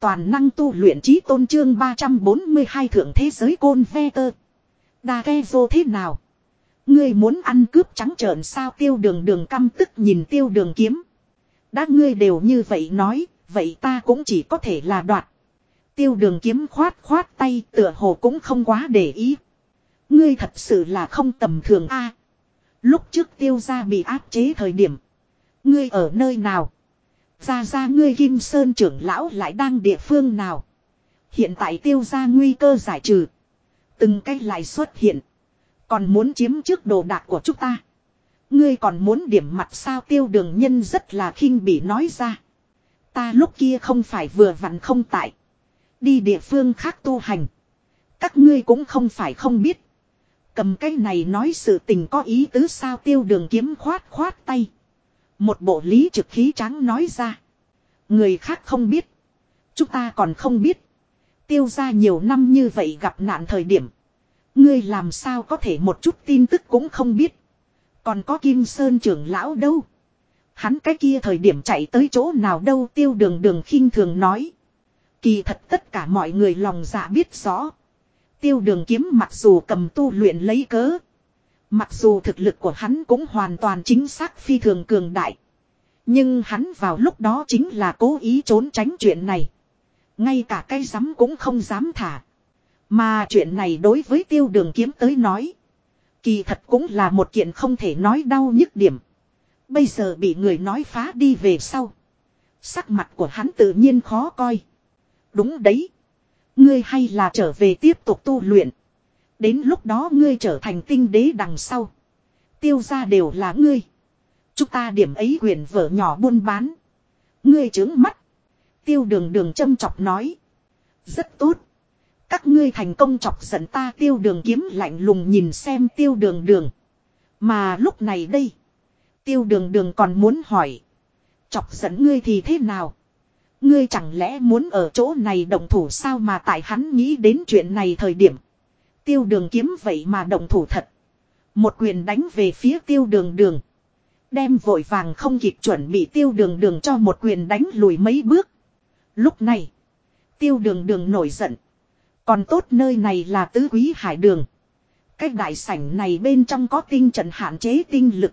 Toàn năng tu luyện trí tôn trương 342 thượng thế giới côn ve tơ. Đa ghe vô thế nào? Ngươi muốn ăn cướp trắng trợn sao tiêu đường đường căm tức nhìn tiêu đường kiếm. Đã ngươi đều như vậy nói, vậy ta cũng chỉ có thể là đoạt. Tiêu đường kiếm khoát khoát tay tựa hồ cũng không quá để ý. Ngươi thật sự là không tầm thường a. lúc trước tiêu gia bị áp chế thời điểm. Ngươi ở nơi nào? Ra ra ngươi Kim Sơn trưởng lão lại đang địa phương nào? Hiện tại tiêu gia nguy cơ giải trừ. Từng cách lại xuất hiện. Còn muốn chiếm trước đồ đạc của chúng ta. Ngươi còn muốn điểm mặt sao tiêu đường nhân rất là khinh bỉ nói ra. Ta lúc kia không phải vừa vặn không tại. Đi địa phương khác tu hành. Các ngươi cũng không phải không biết. Cầm cái này nói sự tình có ý tứ sao tiêu đường kiếm khoát khoát tay. Một bộ lý trực khí trắng nói ra. Người khác không biết. Chúng ta còn không biết. Tiêu ra nhiều năm như vậy gặp nạn thời điểm. Ngươi làm sao có thể một chút tin tức cũng không biết. Còn có Kim Sơn trưởng lão đâu. Hắn cái kia thời điểm chạy tới chỗ nào đâu tiêu đường đường khinh thường nói. Kỳ thật tất cả mọi người lòng dạ biết rõ. Tiêu đường kiếm mặc dù cầm tu luyện lấy cớ. Mặc dù thực lực của hắn cũng hoàn toàn chính xác phi thường cường đại. Nhưng hắn vào lúc đó chính là cố ý trốn tránh chuyện này. Ngay cả cây rắm cũng không dám thả. Mà chuyện này đối với tiêu đường kiếm tới nói. Kỳ thật cũng là một kiện không thể nói đau nhức điểm. Bây giờ bị người nói phá đi về sau. Sắc mặt của hắn tự nhiên khó coi. Đúng đấy. Ngươi hay là trở về tiếp tục tu luyện. Đến lúc đó ngươi trở thành tinh đế đằng sau. Tiêu ra đều là ngươi. Chúng ta điểm ấy quyền vợ nhỏ buôn bán. Ngươi trướng mắt. Tiêu đường đường châm chọc nói. Rất tốt. Các ngươi thành công chọc giận ta tiêu đường kiếm lạnh lùng nhìn xem tiêu đường đường. Mà lúc này đây. Tiêu đường đường còn muốn hỏi. Chọc giận ngươi thì thế nào? Ngươi chẳng lẽ muốn ở chỗ này động thủ sao mà tại hắn nghĩ đến chuyện này thời điểm. Tiêu đường kiếm vậy mà động thủ thật. Một quyền đánh về phía tiêu đường đường. Đem vội vàng không kịp chuẩn bị tiêu đường đường cho một quyền đánh lùi mấy bước. Lúc này. Tiêu đường đường nổi giận. Còn tốt nơi này là tứ quý hải đường. Cách đại sảnh này bên trong có tinh trận hạn chế tinh lực.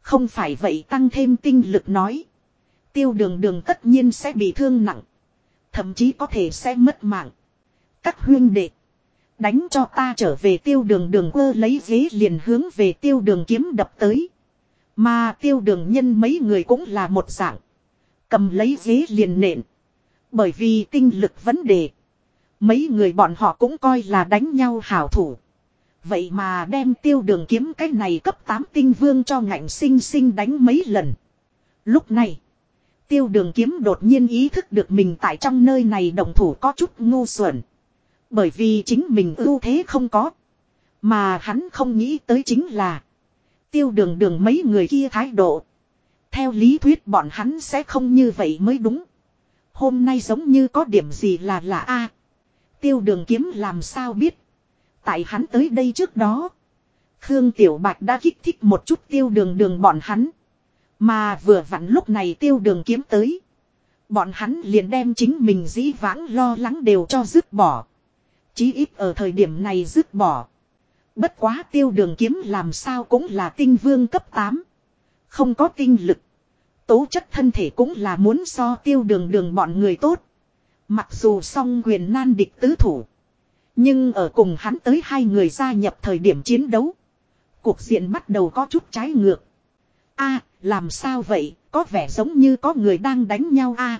Không phải vậy tăng thêm tinh lực nói. Tiêu đường đường tất nhiên sẽ bị thương nặng. Thậm chí có thể sẽ mất mạng. Các huyên đệ. Đánh cho ta trở về tiêu đường đường quơ lấy ghế liền hướng về tiêu đường kiếm đập tới. Mà tiêu đường nhân mấy người cũng là một dạng. Cầm lấy ghế liền nện. Bởi vì tinh lực vấn đề. Mấy người bọn họ cũng coi là đánh nhau hảo thủ. Vậy mà đem tiêu đường kiếm cái này cấp 8 tinh vương cho ngạnh sinh sinh đánh mấy lần. Lúc này, tiêu đường kiếm đột nhiên ý thức được mình tại trong nơi này đồng thủ có chút ngu xuẩn. Bởi vì chính mình ưu thế không có. Mà hắn không nghĩ tới chính là tiêu đường đường mấy người kia thái độ. Theo lý thuyết bọn hắn sẽ không như vậy mới đúng. Hôm nay giống như có điểm gì là lạ a Tiêu đường kiếm làm sao biết. Tại hắn tới đây trước đó. Khương Tiểu Bạch đã kích thích một chút tiêu đường đường bọn hắn. Mà vừa vặn lúc này tiêu đường kiếm tới. Bọn hắn liền đem chính mình dĩ vãng lo lắng đều cho dứt bỏ. Chí ít ở thời điểm này dứt bỏ. Bất quá tiêu đường kiếm làm sao cũng là tinh vương cấp 8. Không có tinh lực. Tố chất thân thể cũng là muốn so tiêu đường đường bọn người tốt. Mặc dù song quyền nan địch tứ thủ. Nhưng ở cùng hắn tới hai người gia nhập thời điểm chiến đấu. Cuộc diện bắt đầu có chút trái ngược. a làm sao vậy, có vẻ giống như có người đang đánh nhau a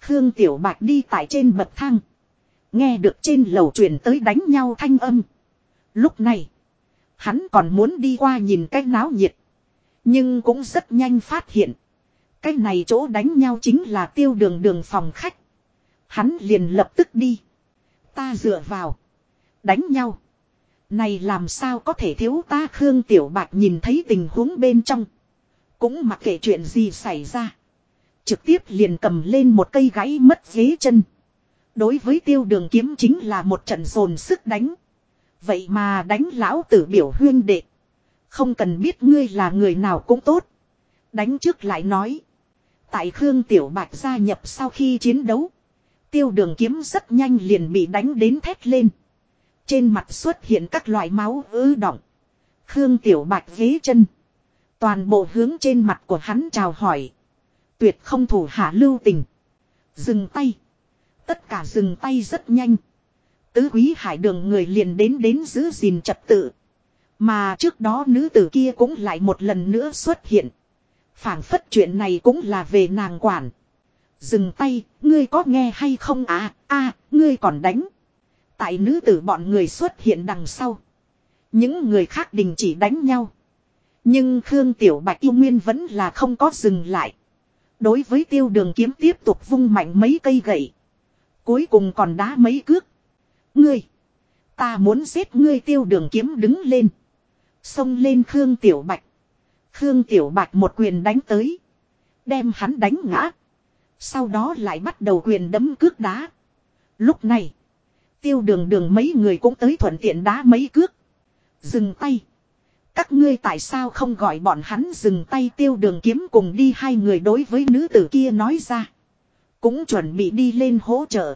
Khương Tiểu Bạch đi tại trên bậc thang. Nghe được trên lầu truyền tới đánh nhau thanh âm. Lúc này, hắn còn muốn đi qua nhìn cái náo nhiệt. Nhưng cũng rất nhanh phát hiện. Cái này chỗ đánh nhau chính là tiêu đường đường phòng khách. Hắn liền lập tức đi. Ta dựa vào. Đánh nhau. Này làm sao có thể thiếu ta Khương Tiểu Bạch nhìn thấy tình huống bên trong. Cũng mặc kệ chuyện gì xảy ra. Trực tiếp liền cầm lên một cây gãy mất ghế chân. Đối với tiêu đường kiếm chính là một trận dồn sức đánh. Vậy mà đánh lão tử biểu huyên đệ. Không cần biết ngươi là người nào cũng tốt. Đánh trước lại nói. Tại Khương Tiểu Bạch gia nhập sau khi chiến đấu. Tiêu đường kiếm rất nhanh liền bị đánh đến thét lên. Trên mặt xuất hiện các loại máu ứ động. Khương Tiểu Bạch ghế chân. Toàn bộ hướng trên mặt của hắn chào hỏi. Tuyệt không thủ hạ lưu tình. Dừng tay. Tất cả dừng tay rất nhanh. Tứ quý hải đường người liền đến đến giữ gìn trật tự. Mà trước đó nữ tử kia cũng lại một lần nữa xuất hiện. phảng phất chuyện này cũng là về nàng quản. Dừng tay, ngươi có nghe hay không à, a ngươi còn đánh. Tại nữ tử bọn người xuất hiện đằng sau. Những người khác đình chỉ đánh nhau. Nhưng Khương Tiểu Bạch yêu nguyên vẫn là không có dừng lại. Đối với tiêu đường kiếm tiếp tục vung mạnh mấy cây gậy. Cuối cùng còn đá mấy cước. Ngươi. Ta muốn giết ngươi tiêu đường kiếm đứng lên. Xông lên Khương Tiểu Bạch. Khương Tiểu Bạch một quyền đánh tới. Đem hắn đánh ngã. Sau đó lại bắt đầu quyền đấm cước đá. Lúc này. Tiêu đường đường mấy người cũng tới thuận tiện đá mấy cước. Dừng tay. Các ngươi tại sao không gọi bọn hắn dừng tay tiêu đường kiếm cùng đi hai người đối với nữ tử kia nói ra. Cũng chuẩn bị đi lên hỗ trợ.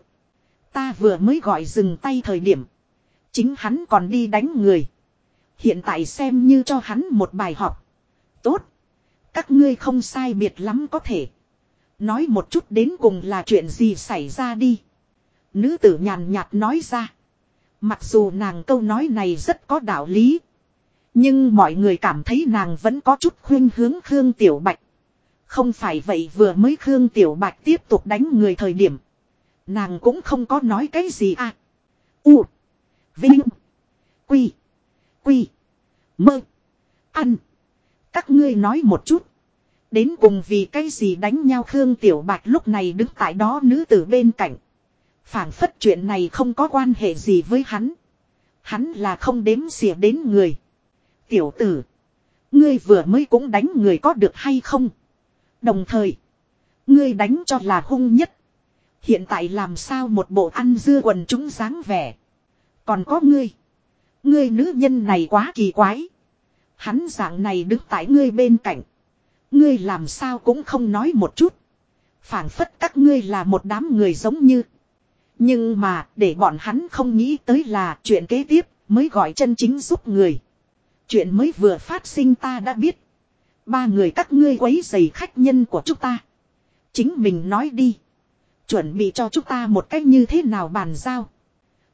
Ta vừa mới gọi dừng tay thời điểm. Chính hắn còn đi đánh người. Hiện tại xem như cho hắn một bài học. Tốt. Các ngươi không sai biệt lắm có thể. Nói một chút đến cùng là chuyện gì xảy ra đi. Nữ tử nhàn nhạt nói ra. Mặc dù nàng câu nói này rất có đạo lý. Nhưng mọi người cảm thấy nàng vẫn có chút khuyên hướng Khương Tiểu Bạch. Không phải vậy vừa mới Khương Tiểu Bạch tiếp tục đánh người thời điểm. Nàng cũng không có nói cái gì à. U. Vinh. Quy. Quy. Mơ. Ăn. Các ngươi nói một chút. Đến cùng vì cái gì đánh nhau Khương Tiểu Bạch lúc này đứng tại đó nữ tử bên cạnh. phảng phất chuyện này không có quan hệ gì với hắn. Hắn là không đếm xỉa đến người. Tiểu tử. Ngươi vừa mới cũng đánh người có được hay không? Đồng thời. Ngươi đánh cho là hung nhất. Hiện tại làm sao một bộ ăn dưa quần chúng dáng vẻ. Còn có ngươi. Ngươi nữ nhân này quá kỳ quái. Hắn dạng này đứng tại ngươi bên cạnh. Ngươi làm sao cũng không nói một chút. phảng phất các ngươi là một đám người giống như. Nhưng mà, để bọn hắn không nghĩ tới là chuyện kế tiếp, mới gọi chân chính giúp người. Chuyện mới vừa phát sinh ta đã biết. Ba người các ngươi quấy giày khách nhân của chúng ta. Chính mình nói đi. Chuẩn bị cho chúng ta một cách như thế nào bàn giao.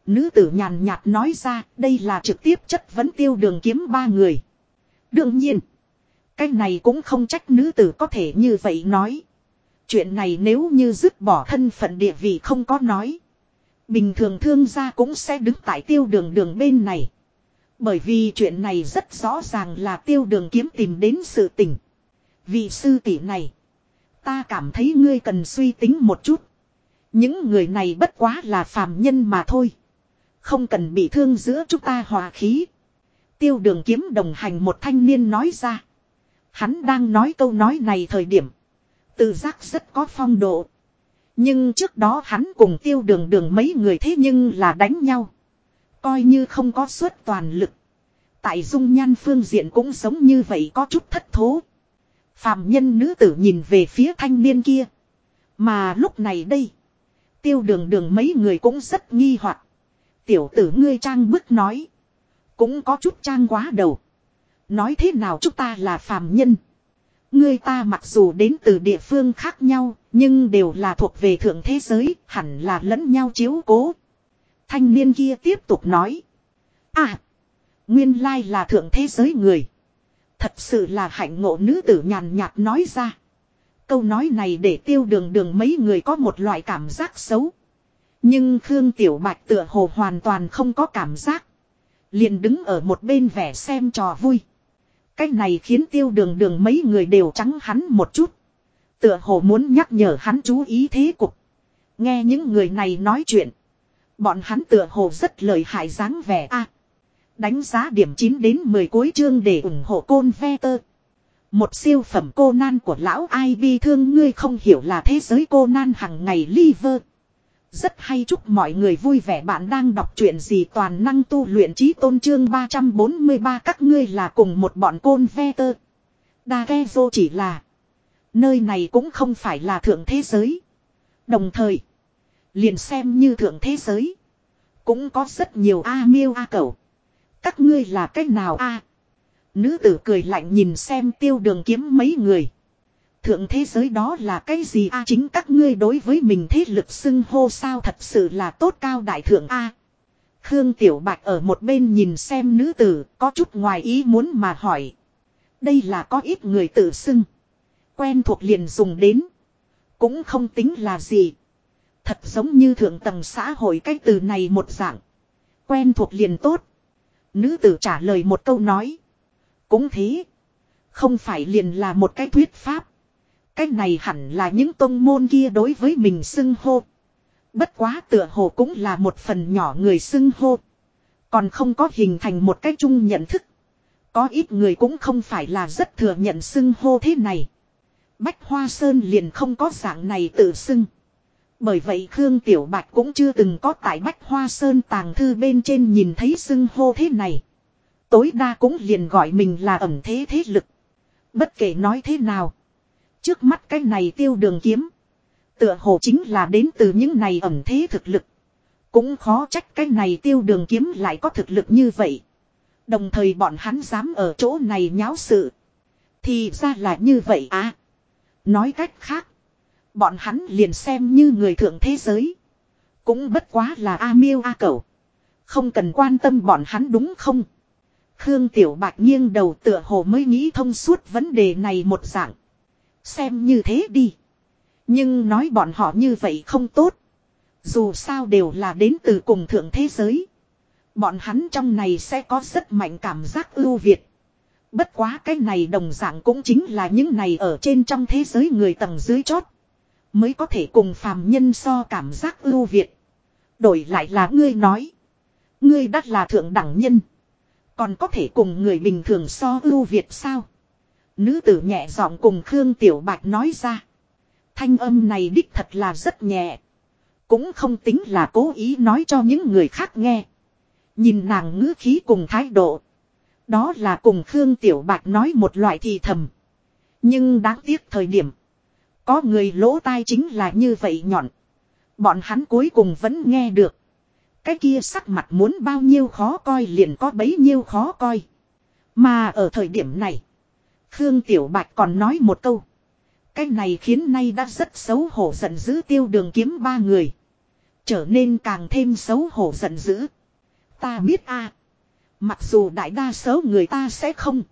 Nữ tử nhàn nhạt nói ra, đây là trực tiếp chất vấn tiêu đường kiếm ba người. Đương nhiên. Cái này cũng không trách nữ tử có thể như vậy nói. Chuyện này nếu như dứt bỏ thân phận địa vị không có nói. Bình thường thương gia cũng sẽ đứng tại tiêu đường đường bên này. Bởi vì chuyện này rất rõ ràng là tiêu đường kiếm tìm đến sự tình. Vị sư tỷ này. Ta cảm thấy ngươi cần suy tính một chút. Những người này bất quá là phàm nhân mà thôi. Không cần bị thương giữa chúng ta hòa khí. Tiêu đường kiếm đồng hành một thanh niên nói ra. Hắn đang nói câu nói này thời điểm. Tự giác rất có phong độ. Nhưng trước đó hắn cùng tiêu đường đường mấy người thế nhưng là đánh nhau. Coi như không có suất toàn lực. Tại dung nhan phương diện cũng giống như vậy có chút thất thố. Phạm nhân nữ tử nhìn về phía thanh niên kia. Mà lúc này đây. Tiêu đường đường mấy người cũng rất nghi hoặc Tiểu tử ngươi trang bức nói. Cũng có chút trang quá đầu. Nói thế nào chúng ta là phàm nhân. Ngươi ta mặc dù đến từ địa phương khác nhau, nhưng đều là thuộc về thượng thế giới, hẳn là lẫn nhau chiếu cố. Thanh niên kia tiếp tục nói. À, nguyên lai là thượng thế giới người. Thật sự là hạnh ngộ nữ tử nhàn nhạt nói ra. Câu nói này để tiêu đường đường mấy người có một loại cảm giác xấu. Nhưng Khương Tiểu Bạch tựa hồ hoàn toàn không có cảm giác. Liền đứng ở một bên vẻ xem trò vui. Cách này khiến tiêu đường đường mấy người đều trắng hắn một chút. Tựa hồ muốn nhắc nhở hắn chú ý thế cục. Nghe những người này nói chuyện. Bọn hắn tựa hồ rất lời hại dáng vẻ a Đánh giá điểm 9 đến 10 cuối chương để ủng hộ côn ve tơ. Một siêu phẩm cô nan của lão ai bi thương ngươi không hiểu là thế giới cô nan hằng ngày liver. Rất hay chúc mọi người vui vẻ bạn đang đọc truyện gì toàn năng tu luyện trí tôn trương 343 các ngươi là cùng một bọn côn ve tơ. Đa ghe vô chỉ là. Nơi này cũng không phải là thượng thế giới. Đồng thời. Liền xem như thượng thế giới. Cũng có rất nhiều A miêu A cẩu Các ngươi là cách nào A. Nữ tử cười lạnh nhìn xem tiêu đường kiếm mấy người. Thượng thế giới đó là cái gì a chính các ngươi đối với mình thế lực xưng hô sao thật sự là tốt cao đại thượng a. Khương Tiểu Bạch ở một bên nhìn xem nữ tử, có chút ngoài ý muốn mà hỏi. Đây là có ít người tự xưng. Quen thuộc liền dùng đến. Cũng không tính là gì. Thật giống như thượng tầng xã hội cái từ này một dạng. Quen thuộc liền tốt. Nữ tử trả lời một câu nói. Cũng thế. Không phải liền là một cái thuyết pháp. Cái này hẳn là những tôn môn kia đối với mình xưng hô. Bất quá tựa hồ cũng là một phần nhỏ người xưng hô. Còn không có hình thành một cái chung nhận thức. Có ít người cũng không phải là rất thừa nhận xưng hô thế này. Bách Hoa Sơn liền không có dạng này tự xưng. Bởi vậy Khương Tiểu Bạch cũng chưa từng có tại Bách Hoa Sơn tàng thư bên trên nhìn thấy xưng hô thế này. Tối đa cũng liền gọi mình là ẩm thế thế lực. Bất kể nói thế nào. Trước mắt cái này tiêu đường kiếm. Tựa hồ chính là đến từ những này ẩm thế thực lực. Cũng khó trách cái này tiêu đường kiếm lại có thực lực như vậy. Đồng thời bọn hắn dám ở chỗ này nháo sự. Thì ra là như vậy à. Nói cách khác. Bọn hắn liền xem như người thượng thế giới. Cũng bất quá là A miêu A cẩu. Không cần quan tâm bọn hắn đúng không? Khương Tiểu Bạch nghiêng đầu tựa hồ mới nghĩ thông suốt vấn đề này một dạng. Xem như thế đi. Nhưng nói bọn họ như vậy không tốt. Dù sao đều là đến từ cùng thượng thế giới. Bọn hắn trong này sẽ có rất mạnh cảm giác ưu việt. Bất quá cái này đồng dạng cũng chính là những này ở trên trong thế giới người tầng dưới chót. Mới có thể cùng phàm nhân so cảm giác ưu việt. Đổi lại là ngươi nói. Ngươi đắt là thượng đẳng nhân. Còn có thể cùng người bình thường so ưu việt sao? Nữ tử nhẹ giọng cùng Khương Tiểu Bạch nói ra. Thanh âm này đích thật là rất nhẹ. Cũng không tính là cố ý nói cho những người khác nghe. Nhìn nàng ngữ khí cùng thái độ. Đó là cùng Khương Tiểu Bạch nói một loại thì thầm. Nhưng đáng tiếc thời điểm. Có người lỗ tai chính là như vậy nhọn. Bọn hắn cuối cùng vẫn nghe được. Cái kia sắc mặt muốn bao nhiêu khó coi liền có bấy nhiêu khó coi. Mà ở thời điểm này. Khương Tiểu Bạch còn nói một câu. Cái này khiến nay đã rất xấu hổ giận dữ tiêu đường kiếm ba người. Trở nên càng thêm xấu hổ giận dữ. Ta biết a Mặc dù đại đa số người ta sẽ không.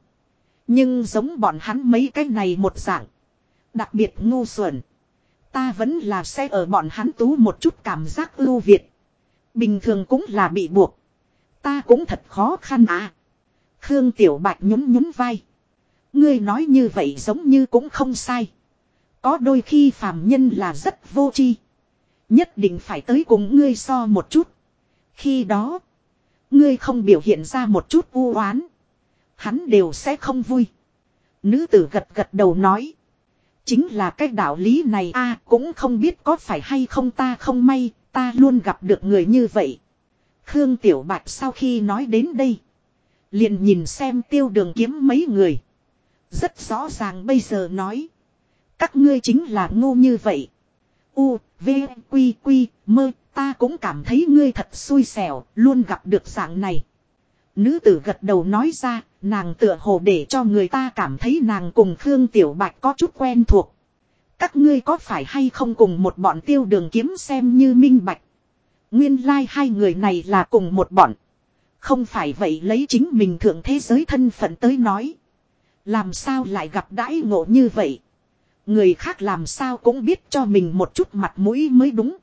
Nhưng giống bọn hắn mấy cái này một dạng. Đặc biệt ngu xuẩn. Ta vẫn là sẽ ở bọn hắn tú một chút cảm giác ưu việt. Bình thường cũng là bị buộc. Ta cũng thật khó khăn à. Khương Tiểu Bạch nhún nhún vai. Ngươi nói như vậy giống như cũng không sai. Có đôi khi phàm nhân là rất vô tri. Nhất định phải tới cùng ngươi so một chút. Khi đó, ngươi không biểu hiện ra một chút u oán, hắn đều sẽ không vui. Nữ tử gật gật đầu nói. Chính là cái đạo lý này a cũng không biết có phải hay không ta không may, ta luôn gặp được người như vậy. Khương Tiểu Bạch sau khi nói đến đây. Liền nhìn xem tiêu đường kiếm mấy người. Rất rõ ràng bây giờ nói. Các ngươi chính là ngu như vậy. U, V, Quy, Quy, mơ, ta cũng cảm thấy ngươi thật xui xẻo, luôn gặp được dạng này. Nữ tử gật đầu nói ra, nàng tựa hồ để cho người ta cảm thấy nàng cùng Khương Tiểu Bạch có chút quen thuộc. Các ngươi có phải hay không cùng một bọn tiêu đường kiếm xem như minh bạch. Nguyên lai like hai người này là cùng một bọn. Không phải vậy lấy chính mình thượng thế giới thân phận tới nói. Làm sao lại gặp đãi ngộ như vậy. Người khác làm sao cũng biết cho mình một chút mặt mũi mới đúng.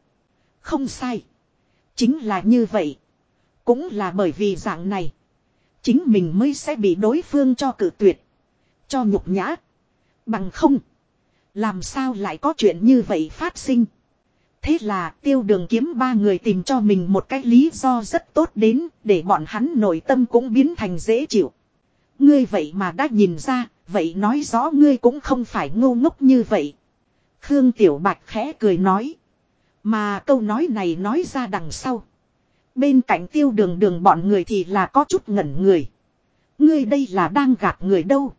Không sai. Chính là như vậy. Cũng là bởi vì dạng này. Chính mình mới sẽ bị đối phương cho cử tuyệt. Cho nhục nhã. Bằng không. Làm sao lại có chuyện như vậy phát sinh. Thế là tiêu đường kiếm ba người tìm cho mình một cái lý do rất tốt đến để bọn hắn nội tâm cũng biến thành dễ chịu. Ngươi vậy mà đã nhìn ra, vậy nói rõ ngươi cũng không phải ngu ngốc như vậy. Khương Tiểu Bạch khẽ cười nói. Mà câu nói này nói ra đằng sau. Bên cạnh tiêu đường đường bọn người thì là có chút ngẩn người. Ngươi đây là đang gạt người đâu.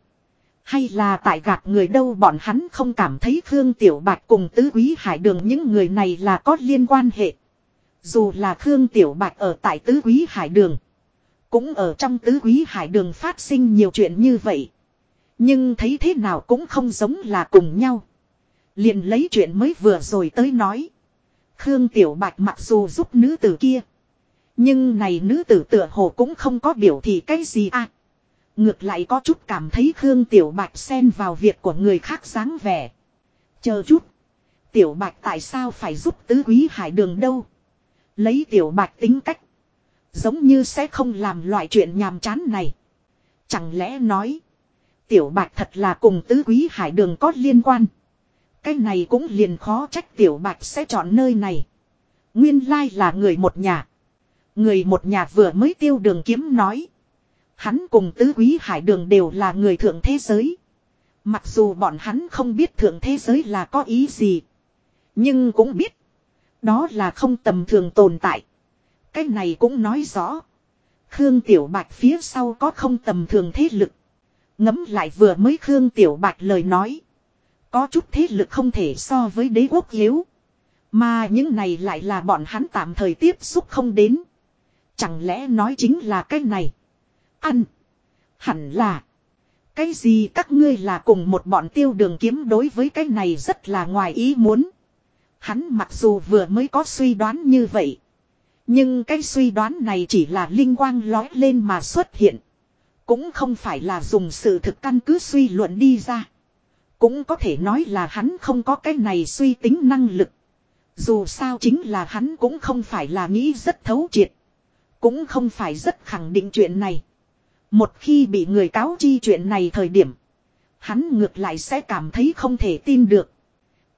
Hay là tại gạt người đâu bọn hắn không cảm thấy Khương Tiểu Bạch cùng tứ quý hải đường những người này là có liên quan hệ. Dù là Khương Tiểu Bạch ở tại tứ quý hải đường. Cũng ở trong tứ quý hải đường phát sinh nhiều chuyện như vậy. Nhưng thấy thế nào cũng không giống là cùng nhau. Liền lấy chuyện mới vừa rồi tới nói. Khương Tiểu Bạch mặc dù giúp nữ tử kia. Nhưng này nữ tử tựa hồ cũng không có biểu thị cái gì à. Ngược lại có chút cảm thấy Khương Tiểu Bạch xen vào việc của người khác dáng vẻ. Chờ chút. Tiểu Bạch tại sao phải giúp tứ quý hải đường đâu? Lấy Tiểu Bạch tính cách. Giống như sẽ không làm loại chuyện nhàm chán này. Chẳng lẽ nói. Tiểu Bạch thật là cùng tứ quý hải đường có liên quan. Cái này cũng liền khó trách Tiểu Bạch sẽ chọn nơi này. Nguyên lai là người một nhà. Người một nhà vừa mới tiêu đường kiếm nói. Hắn cùng tứ quý hải đường đều là người thượng thế giới. Mặc dù bọn hắn không biết thượng thế giới là có ý gì. Nhưng cũng biết. Đó là không tầm thường tồn tại. Cái này cũng nói rõ. Khương Tiểu Bạch phía sau có không tầm thường thế lực. Ngấm lại vừa mới Khương Tiểu Bạch lời nói. Có chút thế lực không thể so với đế quốc yếu. Mà những này lại là bọn hắn tạm thời tiếp xúc không đến. Chẳng lẽ nói chính là cái này. Ăn. Hẳn là. Cái gì các ngươi là cùng một bọn tiêu đường kiếm đối với cái này rất là ngoài ý muốn. Hắn mặc dù vừa mới có suy đoán như vậy. Nhưng cái suy đoán này chỉ là linh quang lói lên mà xuất hiện. Cũng không phải là dùng sự thực căn cứ suy luận đi ra. Cũng có thể nói là hắn không có cái này suy tính năng lực. Dù sao chính là hắn cũng không phải là nghĩ rất thấu triệt. Cũng không phải rất khẳng định chuyện này. Một khi bị người cáo chi chuyện này thời điểm. Hắn ngược lại sẽ cảm thấy không thể tin được.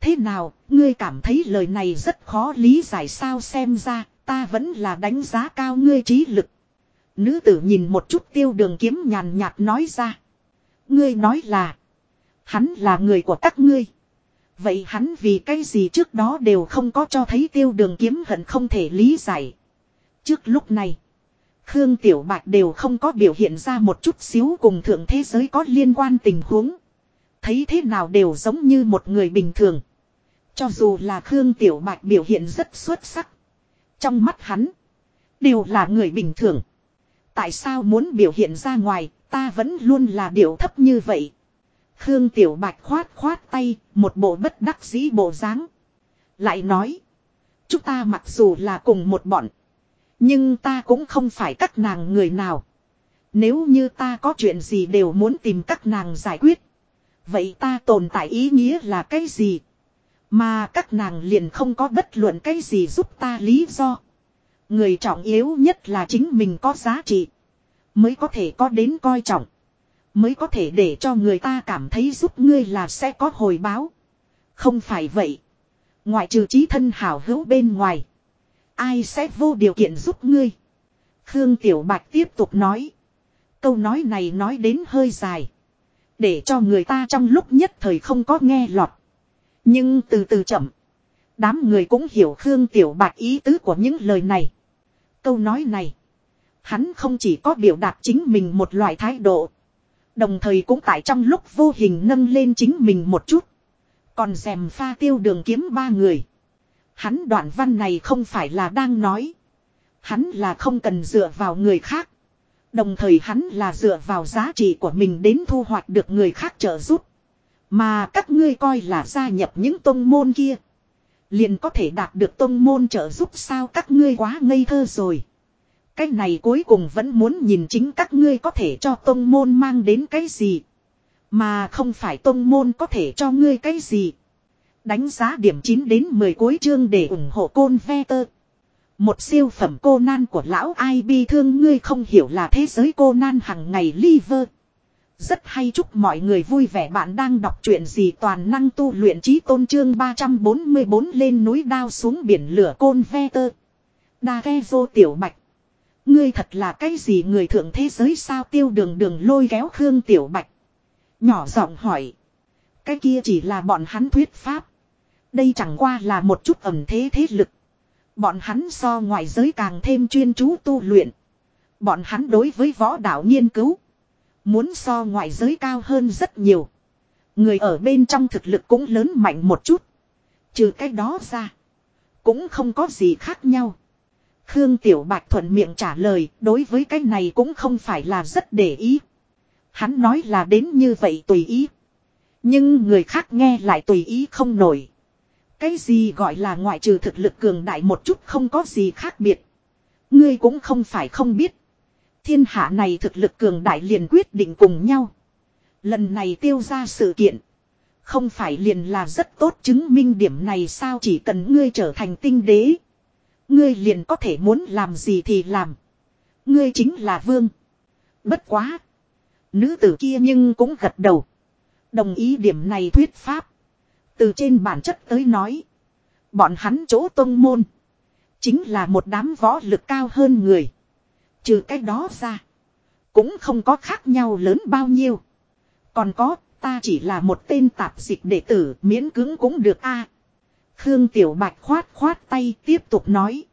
Thế nào, ngươi cảm thấy lời này rất khó lý giải sao xem ra, ta vẫn là đánh giá cao ngươi trí lực. Nữ tử nhìn một chút tiêu đường kiếm nhàn nhạt nói ra. Ngươi nói là, hắn là người của các ngươi. Vậy hắn vì cái gì trước đó đều không có cho thấy tiêu đường kiếm hận không thể lý giải. Trước lúc này, Khương Tiểu Bạch đều không có biểu hiện ra một chút xíu cùng thượng thế giới có liên quan tình huống. Thấy thế nào đều giống như một người bình thường. Cho dù là Khương Tiểu Bạch biểu hiện rất xuất sắc. Trong mắt hắn, đều là người bình thường. Tại sao muốn biểu hiện ra ngoài, ta vẫn luôn là điều thấp như vậy. Khương Tiểu Bạch khoát khoát tay, một bộ bất đắc dĩ bộ dáng. Lại nói, chúng ta mặc dù là cùng một bọn. Nhưng ta cũng không phải các nàng người nào. Nếu như ta có chuyện gì đều muốn tìm các nàng giải quyết. Vậy ta tồn tại ý nghĩa là cái gì? Mà các nàng liền không có bất luận cái gì giúp ta lý do. Người trọng yếu nhất là chính mình có giá trị. Mới có thể có đến coi trọng. Mới có thể để cho người ta cảm thấy giúp ngươi là sẽ có hồi báo. Không phải vậy. Ngoại trừ trí thân hảo hữu bên ngoài. Ai sẽ vô điều kiện giúp ngươi. Khương Tiểu Bạch tiếp tục nói. Câu nói này nói đến hơi dài. Để cho người ta trong lúc nhất thời không có nghe lọt. Nhưng từ từ chậm. Đám người cũng hiểu Khương Tiểu Bạch ý tứ của những lời này. Câu nói này. Hắn không chỉ có biểu đạt chính mình một loại thái độ. Đồng thời cũng tại trong lúc vô hình nâng lên chính mình một chút. Còn dèm pha tiêu đường kiếm ba người. Hắn đoạn văn này không phải là đang nói. Hắn là không cần dựa vào người khác. Đồng thời hắn là dựa vào giá trị của mình đến thu hoạch được người khác trợ giúp. Mà các ngươi coi là gia nhập những tông môn kia. Liền có thể đạt được tông môn trợ giúp sao các ngươi quá ngây thơ rồi. Cái này cuối cùng vẫn muốn nhìn chính các ngươi có thể cho tông môn mang đến cái gì. Mà không phải tông môn có thể cho ngươi cái gì. Đánh giá điểm 9 đến 10 cuối chương để ủng hộ côn ve tơ. Một siêu phẩm cô nan của lão ai bi thương ngươi không hiểu là thế giới cô nan hằng ngày liver. Rất hay chúc mọi người vui vẻ bạn đang đọc truyện gì toàn năng tu luyện trí tôn trương 344 lên núi đao xuống biển lửa côn ve tơ. Đa ghe vô tiểu bạch. Ngươi thật là cái gì người thượng thế giới sao tiêu đường đường lôi kéo Khương Tiểu Bạch. Nhỏ giọng hỏi. Cái kia chỉ là bọn hắn thuyết pháp. Đây chẳng qua là một chút ẩm thế thế lực. Bọn hắn so ngoại giới càng thêm chuyên chú tu luyện. Bọn hắn đối với võ đạo nghiên cứu. Muốn so ngoại giới cao hơn rất nhiều. Người ở bên trong thực lực cũng lớn mạnh một chút. Trừ cái đó ra. Cũng không có gì khác nhau. Khương Tiểu Bạch thuận miệng trả lời, đối với cái này cũng không phải là rất để ý. Hắn nói là đến như vậy tùy ý. Nhưng người khác nghe lại tùy ý không nổi. Cái gì gọi là ngoại trừ thực lực cường đại một chút không có gì khác biệt. Ngươi cũng không phải không biết. Thiên hạ này thực lực cường đại liền quyết định cùng nhau. Lần này tiêu ra sự kiện. Không phải liền là rất tốt chứng minh điểm này sao chỉ cần ngươi trở thành tinh đế. Ngươi liền có thể muốn làm gì thì làm. Ngươi chính là vương. Bất quá. Nữ tử kia nhưng cũng gật đầu. Đồng ý điểm này thuyết pháp. Từ trên bản chất tới nói. Bọn hắn chỗ tông môn. Chính là một đám võ lực cao hơn người. Trừ cái đó ra. Cũng không có khác nhau lớn bao nhiêu. Còn có, ta chỉ là một tên tạp dịch đệ tử miễn cứng cũng được a. Khương Tiểu Bạch khoát khoát tay tiếp tục nói.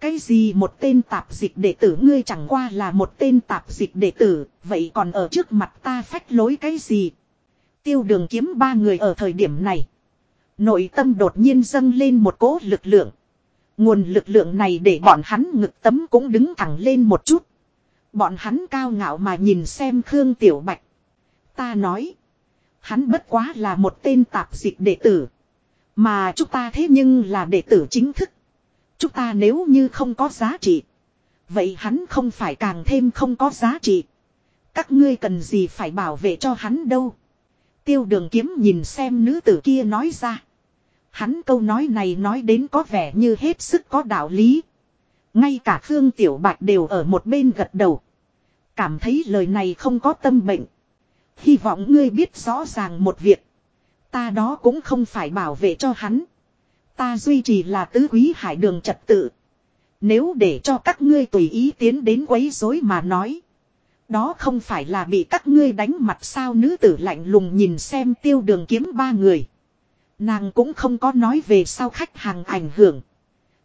Cái gì một tên tạp dịch đệ tử ngươi chẳng qua là một tên tạp dịch đệ tử, vậy còn ở trước mặt ta phách lối cái gì? Tiêu đường kiếm ba người ở thời điểm này. Nội tâm đột nhiên dâng lên một cỗ lực lượng. Nguồn lực lượng này để bọn hắn ngực tấm cũng đứng thẳng lên một chút. Bọn hắn cao ngạo mà nhìn xem Khương Tiểu Bạch. Ta nói. Hắn bất quá là một tên tạp dịch đệ tử. Mà chúng ta thế nhưng là đệ tử chính thức. Chúng ta nếu như không có giá trị. Vậy hắn không phải càng thêm không có giá trị. Các ngươi cần gì phải bảo vệ cho hắn đâu. Tiêu đường kiếm nhìn xem nữ tử kia nói ra. Hắn câu nói này nói đến có vẻ như hết sức có đạo lý. Ngay cả Khương Tiểu Bạch đều ở một bên gật đầu. Cảm thấy lời này không có tâm bệnh. Hy vọng ngươi biết rõ ràng một việc. Ta đó cũng không phải bảo vệ cho hắn. Ta duy trì là tứ quý hải đường trật tự. Nếu để cho các ngươi tùy ý tiến đến quấy rối mà nói. Đó không phải là bị các ngươi đánh mặt sao nữ tử lạnh lùng nhìn xem tiêu đường kiếm ba người. Nàng cũng không có nói về sao khách hàng ảnh hưởng.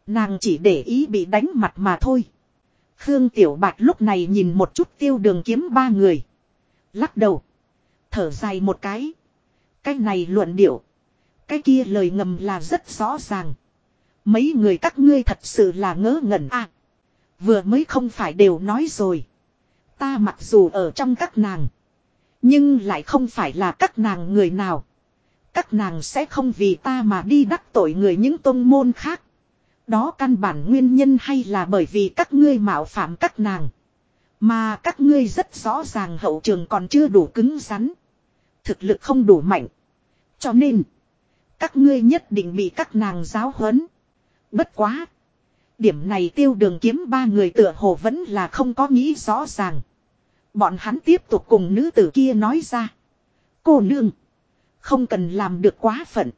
Nàng chỉ để ý bị đánh mặt mà thôi. Khương Tiểu Bạch lúc này nhìn một chút tiêu đường kiếm ba người. Lắc đầu. Thở dài một cái. Cái này luận điệu. Cái kia lời ngầm là rất rõ ràng. Mấy người các ngươi thật sự là ngớ ngẩn à. Vừa mới không phải đều nói rồi. Ta mặc dù ở trong các nàng. Nhưng lại không phải là các nàng người nào. Các nàng sẽ không vì ta mà đi đắc tội người những tôn môn khác. Đó căn bản nguyên nhân hay là bởi vì các ngươi mạo phạm các nàng. Mà các ngươi rất rõ ràng hậu trường còn chưa đủ cứng rắn. Thực lực không đủ mạnh. Cho nên. Các ngươi nhất định bị các nàng giáo huấn. Bất quá. Điểm này tiêu đường kiếm ba người tựa hồ vẫn là không có nghĩ rõ ràng. Bọn hắn tiếp tục cùng nữ tử kia nói ra. Cô nương. Không cần làm được quá phận.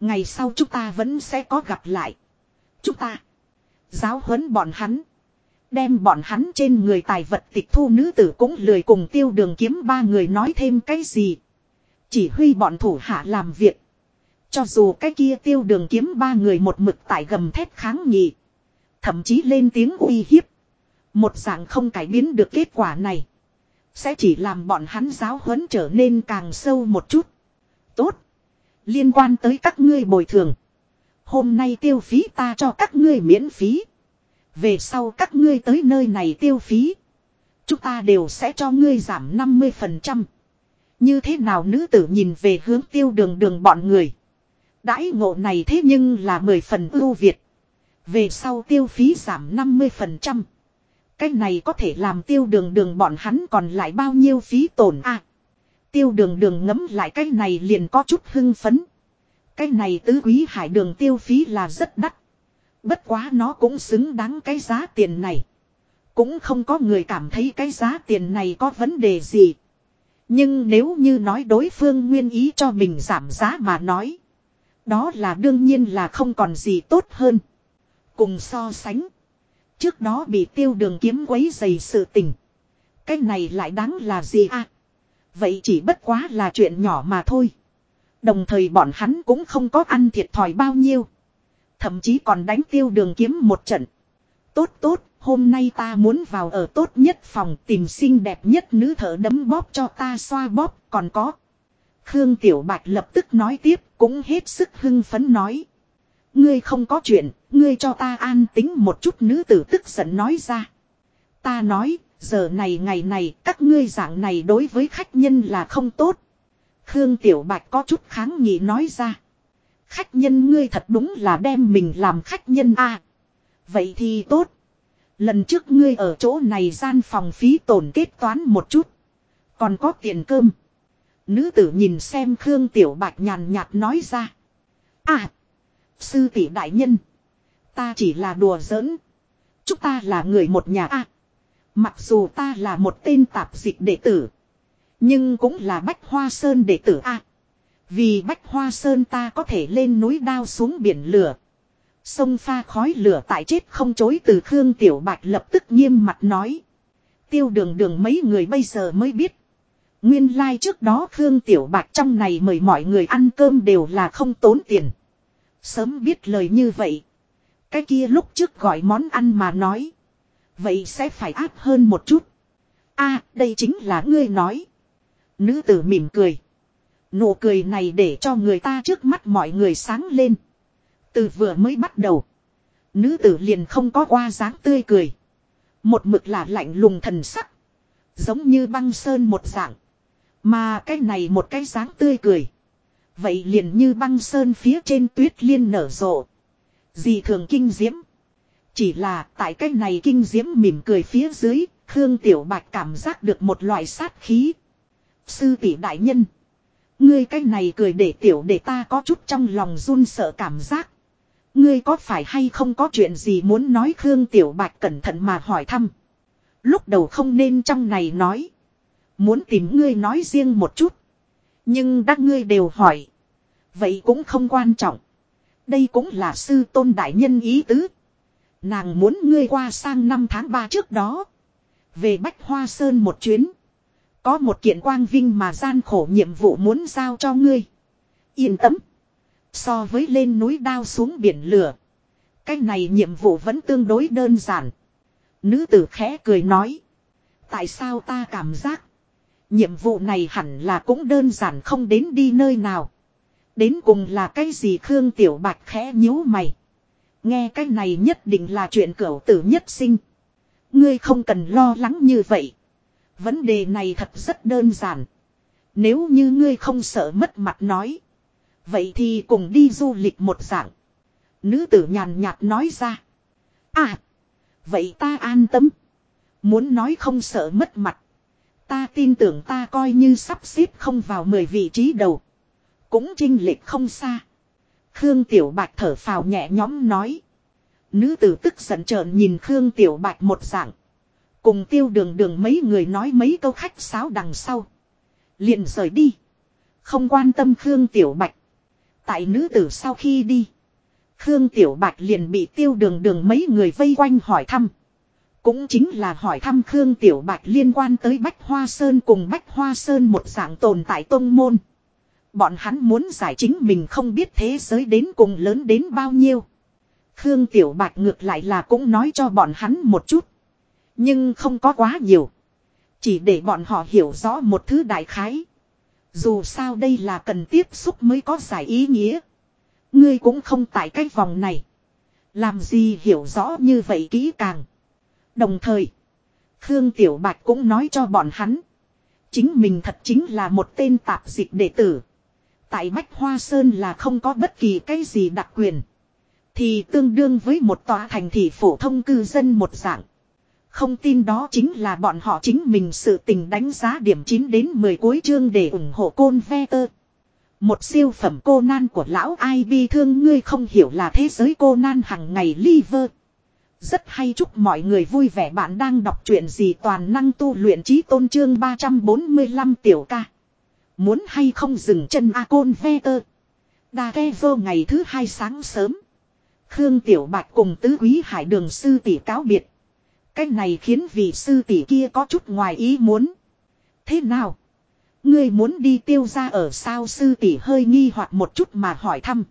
Ngày sau chúng ta vẫn sẽ có gặp lại. Chúng ta. Giáo huấn bọn hắn. Đem bọn hắn trên người tài vật tịch thu nữ tử cũng lười cùng tiêu đường kiếm ba người nói thêm cái gì. Chỉ huy bọn thủ hạ làm việc. Cho dù cái kia tiêu đường kiếm ba người một mực tại gầm thép kháng nghị. Thậm chí lên tiếng uy hiếp. Một dạng không cải biến được kết quả này. Sẽ chỉ làm bọn hắn giáo huấn trở nên càng sâu một chút. Tốt. Liên quan tới các ngươi bồi thường. Hôm nay tiêu phí ta cho các ngươi miễn phí. Về sau các ngươi tới nơi này tiêu phí. Chúng ta đều sẽ cho ngươi giảm 50%. Như thế nào nữ tử nhìn về hướng tiêu đường đường bọn người. Đãi ngộ này thế nhưng là 10 phần ưu việt. Về sau tiêu phí giảm 50%. Cái này có thể làm tiêu đường đường bọn hắn còn lại bao nhiêu phí tổn à. Tiêu đường đường ngấm lại cái này liền có chút hưng phấn. Cái này tứ quý hải đường tiêu phí là rất đắt. Bất quá nó cũng xứng đáng cái giá tiền này. Cũng không có người cảm thấy cái giá tiền này có vấn đề gì. Nhưng nếu như nói đối phương nguyên ý cho mình giảm giá mà nói. Đó là đương nhiên là không còn gì tốt hơn. Cùng so sánh. Trước đó bị tiêu đường kiếm quấy dày sự tình. Cái này lại đáng là gì à? Vậy chỉ bất quá là chuyện nhỏ mà thôi. Đồng thời bọn hắn cũng không có ăn thiệt thòi bao nhiêu. Thậm chí còn đánh tiêu đường kiếm một trận. Tốt tốt, Hôm nay ta muốn vào ở tốt nhất phòng tìm xinh đẹp nhất nữ thợ đấm bóp cho ta xoa bóp còn có. Khương Tiểu Bạch lập tức nói tiếp cũng hết sức hưng phấn nói. Ngươi không có chuyện, ngươi cho ta an tính một chút nữ tử tức giận nói ra. Ta nói, giờ này ngày này các ngươi dạng này đối với khách nhân là không tốt. Khương Tiểu Bạch có chút kháng nghị nói ra. Khách nhân ngươi thật đúng là đem mình làm khách nhân a. À, vậy thì tốt. Lần trước ngươi ở chỗ này gian phòng phí tổn kết toán một chút. Còn có tiền cơm. Nữ tử nhìn xem Khương Tiểu Bạch nhàn nhạt nói ra. À. Sư tỷ đại nhân. Ta chỉ là đùa giỡn. Chúng ta là người một nhà a. mặc dù ta là một tên tạp dịch đệ tử. Nhưng cũng là Bách Hoa Sơn đệ tử a. vì Bách Hoa Sơn ta có thể lên núi đao xuống biển lửa. Sông pha khói lửa tại chết không chối từ Khương Tiểu Bạch lập tức nghiêm mặt nói. Tiêu đường đường mấy người bây giờ mới biết. Nguyên lai like trước đó Khương Tiểu Bạch trong này mời mọi người ăn cơm đều là không tốn tiền. Sớm biết lời như vậy. Cái kia lúc trước gọi món ăn mà nói. Vậy sẽ phải áp hơn một chút. a, đây chính là ngươi nói. Nữ tử mỉm cười. Nụ cười này để cho người ta trước mắt mọi người sáng lên. Từ vừa mới bắt đầu. Nữ tử liền không có qua dáng tươi cười. Một mực là lạnh lùng thần sắc. Giống như băng sơn một dạng. Mà cái này một cái dáng tươi cười. Vậy liền như băng sơn phía trên tuyết liên nở rộ. Gì thường kinh diễm. Chỉ là tại cái này kinh diễm mỉm cười phía dưới, Khương Tiểu Bạch cảm giác được một loại sát khí. Sư tỷ đại nhân. Ngươi cái này cười để tiểu để ta có chút trong lòng run sợ cảm giác. Ngươi có phải hay không có chuyện gì muốn nói Khương Tiểu Bạch cẩn thận mà hỏi thăm. Lúc đầu không nên trong này nói. Muốn tìm ngươi nói riêng một chút. Nhưng đắc ngươi đều hỏi. Vậy cũng không quan trọng. Đây cũng là sư tôn đại nhân ý tứ. Nàng muốn ngươi qua sang năm tháng 3 trước đó. Về Bách Hoa Sơn một chuyến. Có một kiện quang vinh mà gian khổ nhiệm vụ muốn giao cho ngươi. Yên tâm. So với lên núi đao xuống biển lửa. Cái này nhiệm vụ vẫn tương đối đơn giản. Nữ tử khẽ cười nói. Tại sao ta cảm giác. Nhiệm vụ này hẳn là cũng đơn giản không đến đi nơi nào. Đến cùng là cái gì Khương Tiểu Bạch khẽ nhíu mày. Nghe cái này nhất định là chuyện cửu tử nhất sinh. Ngươi không cần lo lắng như vậy. Vấn đề này thật rất đơn giản. Nếu như ngươi không sợ mất mặt nói. Vậy thì cùng đi du lịch một dạng. Nữ tử nhàn nhạt nói ra. À. Vậy ta an tâm. Muốn nói không sợ mất mặt. Ta tin tưởng ta coi như sắp xếp không vào 10 vị trí đầu. Cũng chinh lệch không xa. Khương Tiểu Bạch thở phào nhẹ nhõm nói. Nữ tử tức giận trợn nhìn Khương Tiểu Bạch một dạng. Cùng tiêu đường đường mấy người nói mấy câu khách sáo đằng sau. Liền rời đi. Không quan tâm Khương Tiểu Bạch. Tại nữ tử sau khi đi. Khương Tiểu Bạch liền bị tiêu đường đường mấy người vây quanh hỏi thăm. Cũng chính là hỏi thăm Khương Tiểu Bạch liên quan tới Bách Hoa Sơn cùng Bách Hoa Sơn một dạng tồn tại tông môn. Bọn hắn muốn giải chính mình không biết thế giới đến cùng lớn đến bao nhiêu. Khương Tiểu Bạch ngược lại là cũng nói cho bọn hắn một chút. Nhưng không có quá nhiều. Chỉ để bọn họ hiểu rõ một thứ đại khái. Dù sao đây là cần tiếp xúc mới có giải ý nghĩa. Ngươi cũng không tại cái vòng này. Làm gì hiểu rõ như vậy kỹ càng. Đồng thời. Khương Tiểu Bạch cũng nói cho bọn hắn. Chính mình thật chính là một tên tạp dịch đệ tử. Tại Bách Hoa Sơn là không có bất kỳ cái gì đặc quyền. Thì tương đương với một tòa thành thị phổ thông cư dân một dạng. Không tin đó chính là bọn họ chính mình sự tình đánh giá điểm 9 đến 10 cuối chương để ủng hộ côn ve tơ. Một siêu phẩm cô nan của lão ai bi thương ngươi không hiểu là thế giới cô nan hằng ngày liver. Rất hay chúc mọi người vui vẻ bạn đang đọc truyện gì toàn năng tu luyện trí tôn trương 345 tiểu ca. Muốn hay không dừng chân A Côn Ve Tơ. Đà ghe vô ngày thứ hai sáng sớm. Khương Tiểu Bạch cùng tứ quý hải đường sư tỷ cáo biệt. Cái này khiến vị sư tỷ kia có chút ngoài ý muốn. Thế nào? Ngươi muốn đi tiêu ra ở sao sư tỷ hơi nghi hoặc một chút mà hỏi thăm.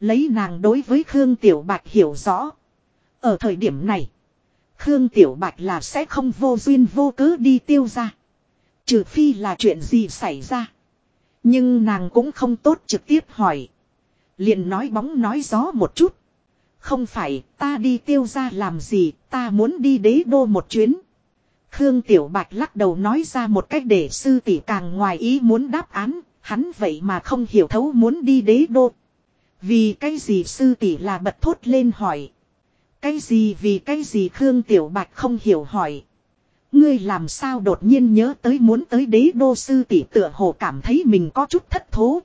Lấy nàng đối với Khương Tiểu Bạch hiểu rõ. Ở thời điểm này. Khương Tiểu Bạch là sẽ không vô duyên vô cớ đi tiêu ra. Trừ phi là chuyện gì xảy ra. Nhưng nàng cũng không tốt trực tiếp hỏi. liền nói bóng nói gió một chút. Không phải, ta đi tiêu ra làm gì, ta muốn đi đế đô một chuyến. Khương Tiểu Bạch lắc đầu nói ra một cách để sư tỷ càng ngoài ý muốn đáp án. Hắn vậy mà không hiểu thấu muốn đi đế đô. Vì cái gì sư tỷ là bật thốt lên hỏi. Cái gì vì cái gì Khương Tiểu Bạch không hiểu hỏi. Ngươi làm sao đột nhiên nhớ tới muốn tới đế đô sư tỷ tựa hồ cảm thấy mình có chút thất thố.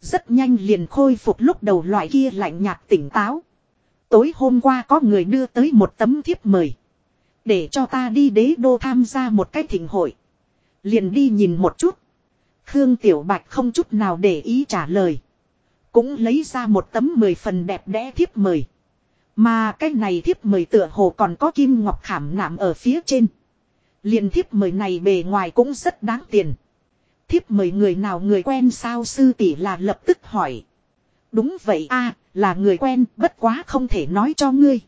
Rất nhanh liền khôi phục lúc đầu loại kia lạnh nhạt tỉnh táo. Tối hôm qua có người đưa tới một tấm thiếp mời. Để cho ta đi đế đô tham gia một cái thỉnh hội. Liền đi nhìn một chút. Khương Tiểu Bạch không chút nào để ý trả lời. Cũng lấy ra một tấm mười phần đẹp đẽ thiếp mời. Mà cái này thiếp mời tựa hồ còn có kim ngọc khảm nạm ở phía trên liền thiếp mời này bề ngoài cũng rất đáng tiền. Thiếp mời người nào người quen sao sư tỷ là lập tức hỏi. Đúng vậy a, là người quen, bất quá không thể nói cho ngươi.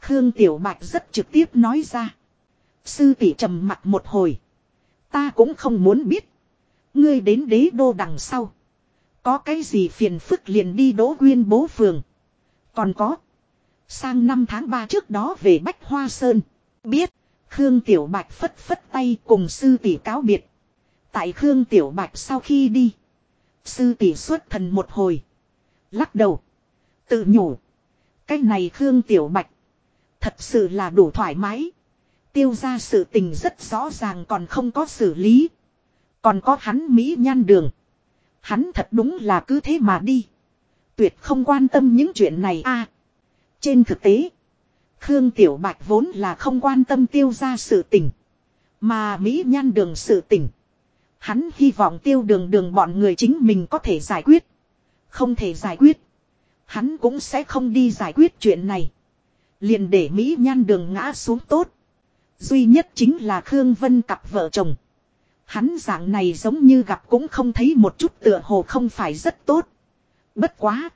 Khương Tiểu Bạch rất trực tiếp nói ra. Sư tỷ trầm mặt một hồi. Ta cũng không muốn biết. Ngươi đến đế đô đằng sau. Có cái gì phiền phức liền đi đỗ quyên bố phường. Còn có. Sang năm tháng 3 trước đó về Bách Hoa Sơn. Biết. Khương Tiểu Bạch phất phất tay cùng sư tỷ cáo biệt. Tại Khương Tiểu Bạch sau khi đi. Sư tỷ xuất thần một hồi. Lắc đầu. Tự nhủ. Cái này Khương Tiểu Bạch. Thật sự là đủ thoải mái. Tiêu ra sự tình rất rõ ràng còn không có xử lý. Còn có hắn Mỹ nhan đường. Hắn thật đúng là cứ thế mà đi. Tuyệt không quan tâm những chuyện này a. trên thực tế. Khương Tiểu Bạch vốn là không quan tâm tiêu ra sự tình. Mà Mỹ nhan đường sự tình. Hắn hy vọng tiêu đường đường bọn người chính mình có thể giải quyết. Không thể giải quyết. Hắn cũng sẽ không đi giải quyết chuyện này. Liền để Mỹ nhan đường ngã xuống tốt. Duy nhất chính là Khương Vân cặp vợ chồng. Hắn dạng này giống như gặp cũng không thấy một chút tựa hồ không phải rất tốt. Bất quá.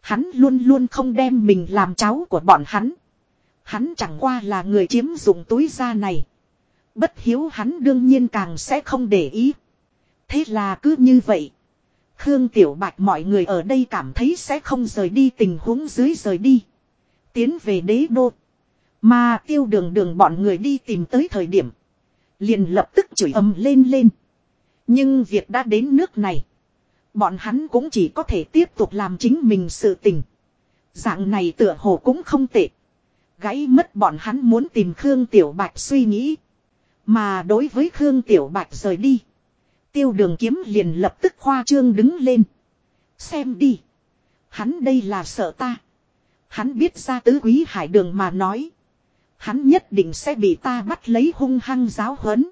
Hắn luôn luôn không đem mình làm cháu của bọn hắn. Hắn chẳng qua là người chiếm dụng túi da này. Bất hiếu hắn đương nhiên càng sẽ không để ý. Thế là cứ như vậy. Khương Tiểu Bạch mọi người ở đây cảm thấy sẽ không rời đi tình huống dưới rời đi. Tiến về đế đô. Mà tiêu đường đường bọn người đi tìm tới thời điểm. Liền lập tức chửi ầm lên lên. Nhưng việc đã đến nước này. Bọn hắn cũng chỉ có thể tiếp tục làm chính mình sự tình. Dạng này tựa hồ cũng không tệ. Gãy mất bọn hắn muốn tìm Khương Tiểu Bạch suy nghĩ. Mà đối với Khương Tiểu Bạch rời đi. Tiêu đường kiếm liền lập tức khoa trương đứng lên. Xem đi. Hắn đây là sợ ta. Hắn biết ra tứ quý hải đường mà nói. Hắn nhất định sẽ bị ta bắt lấy hung hăng giáo huấn.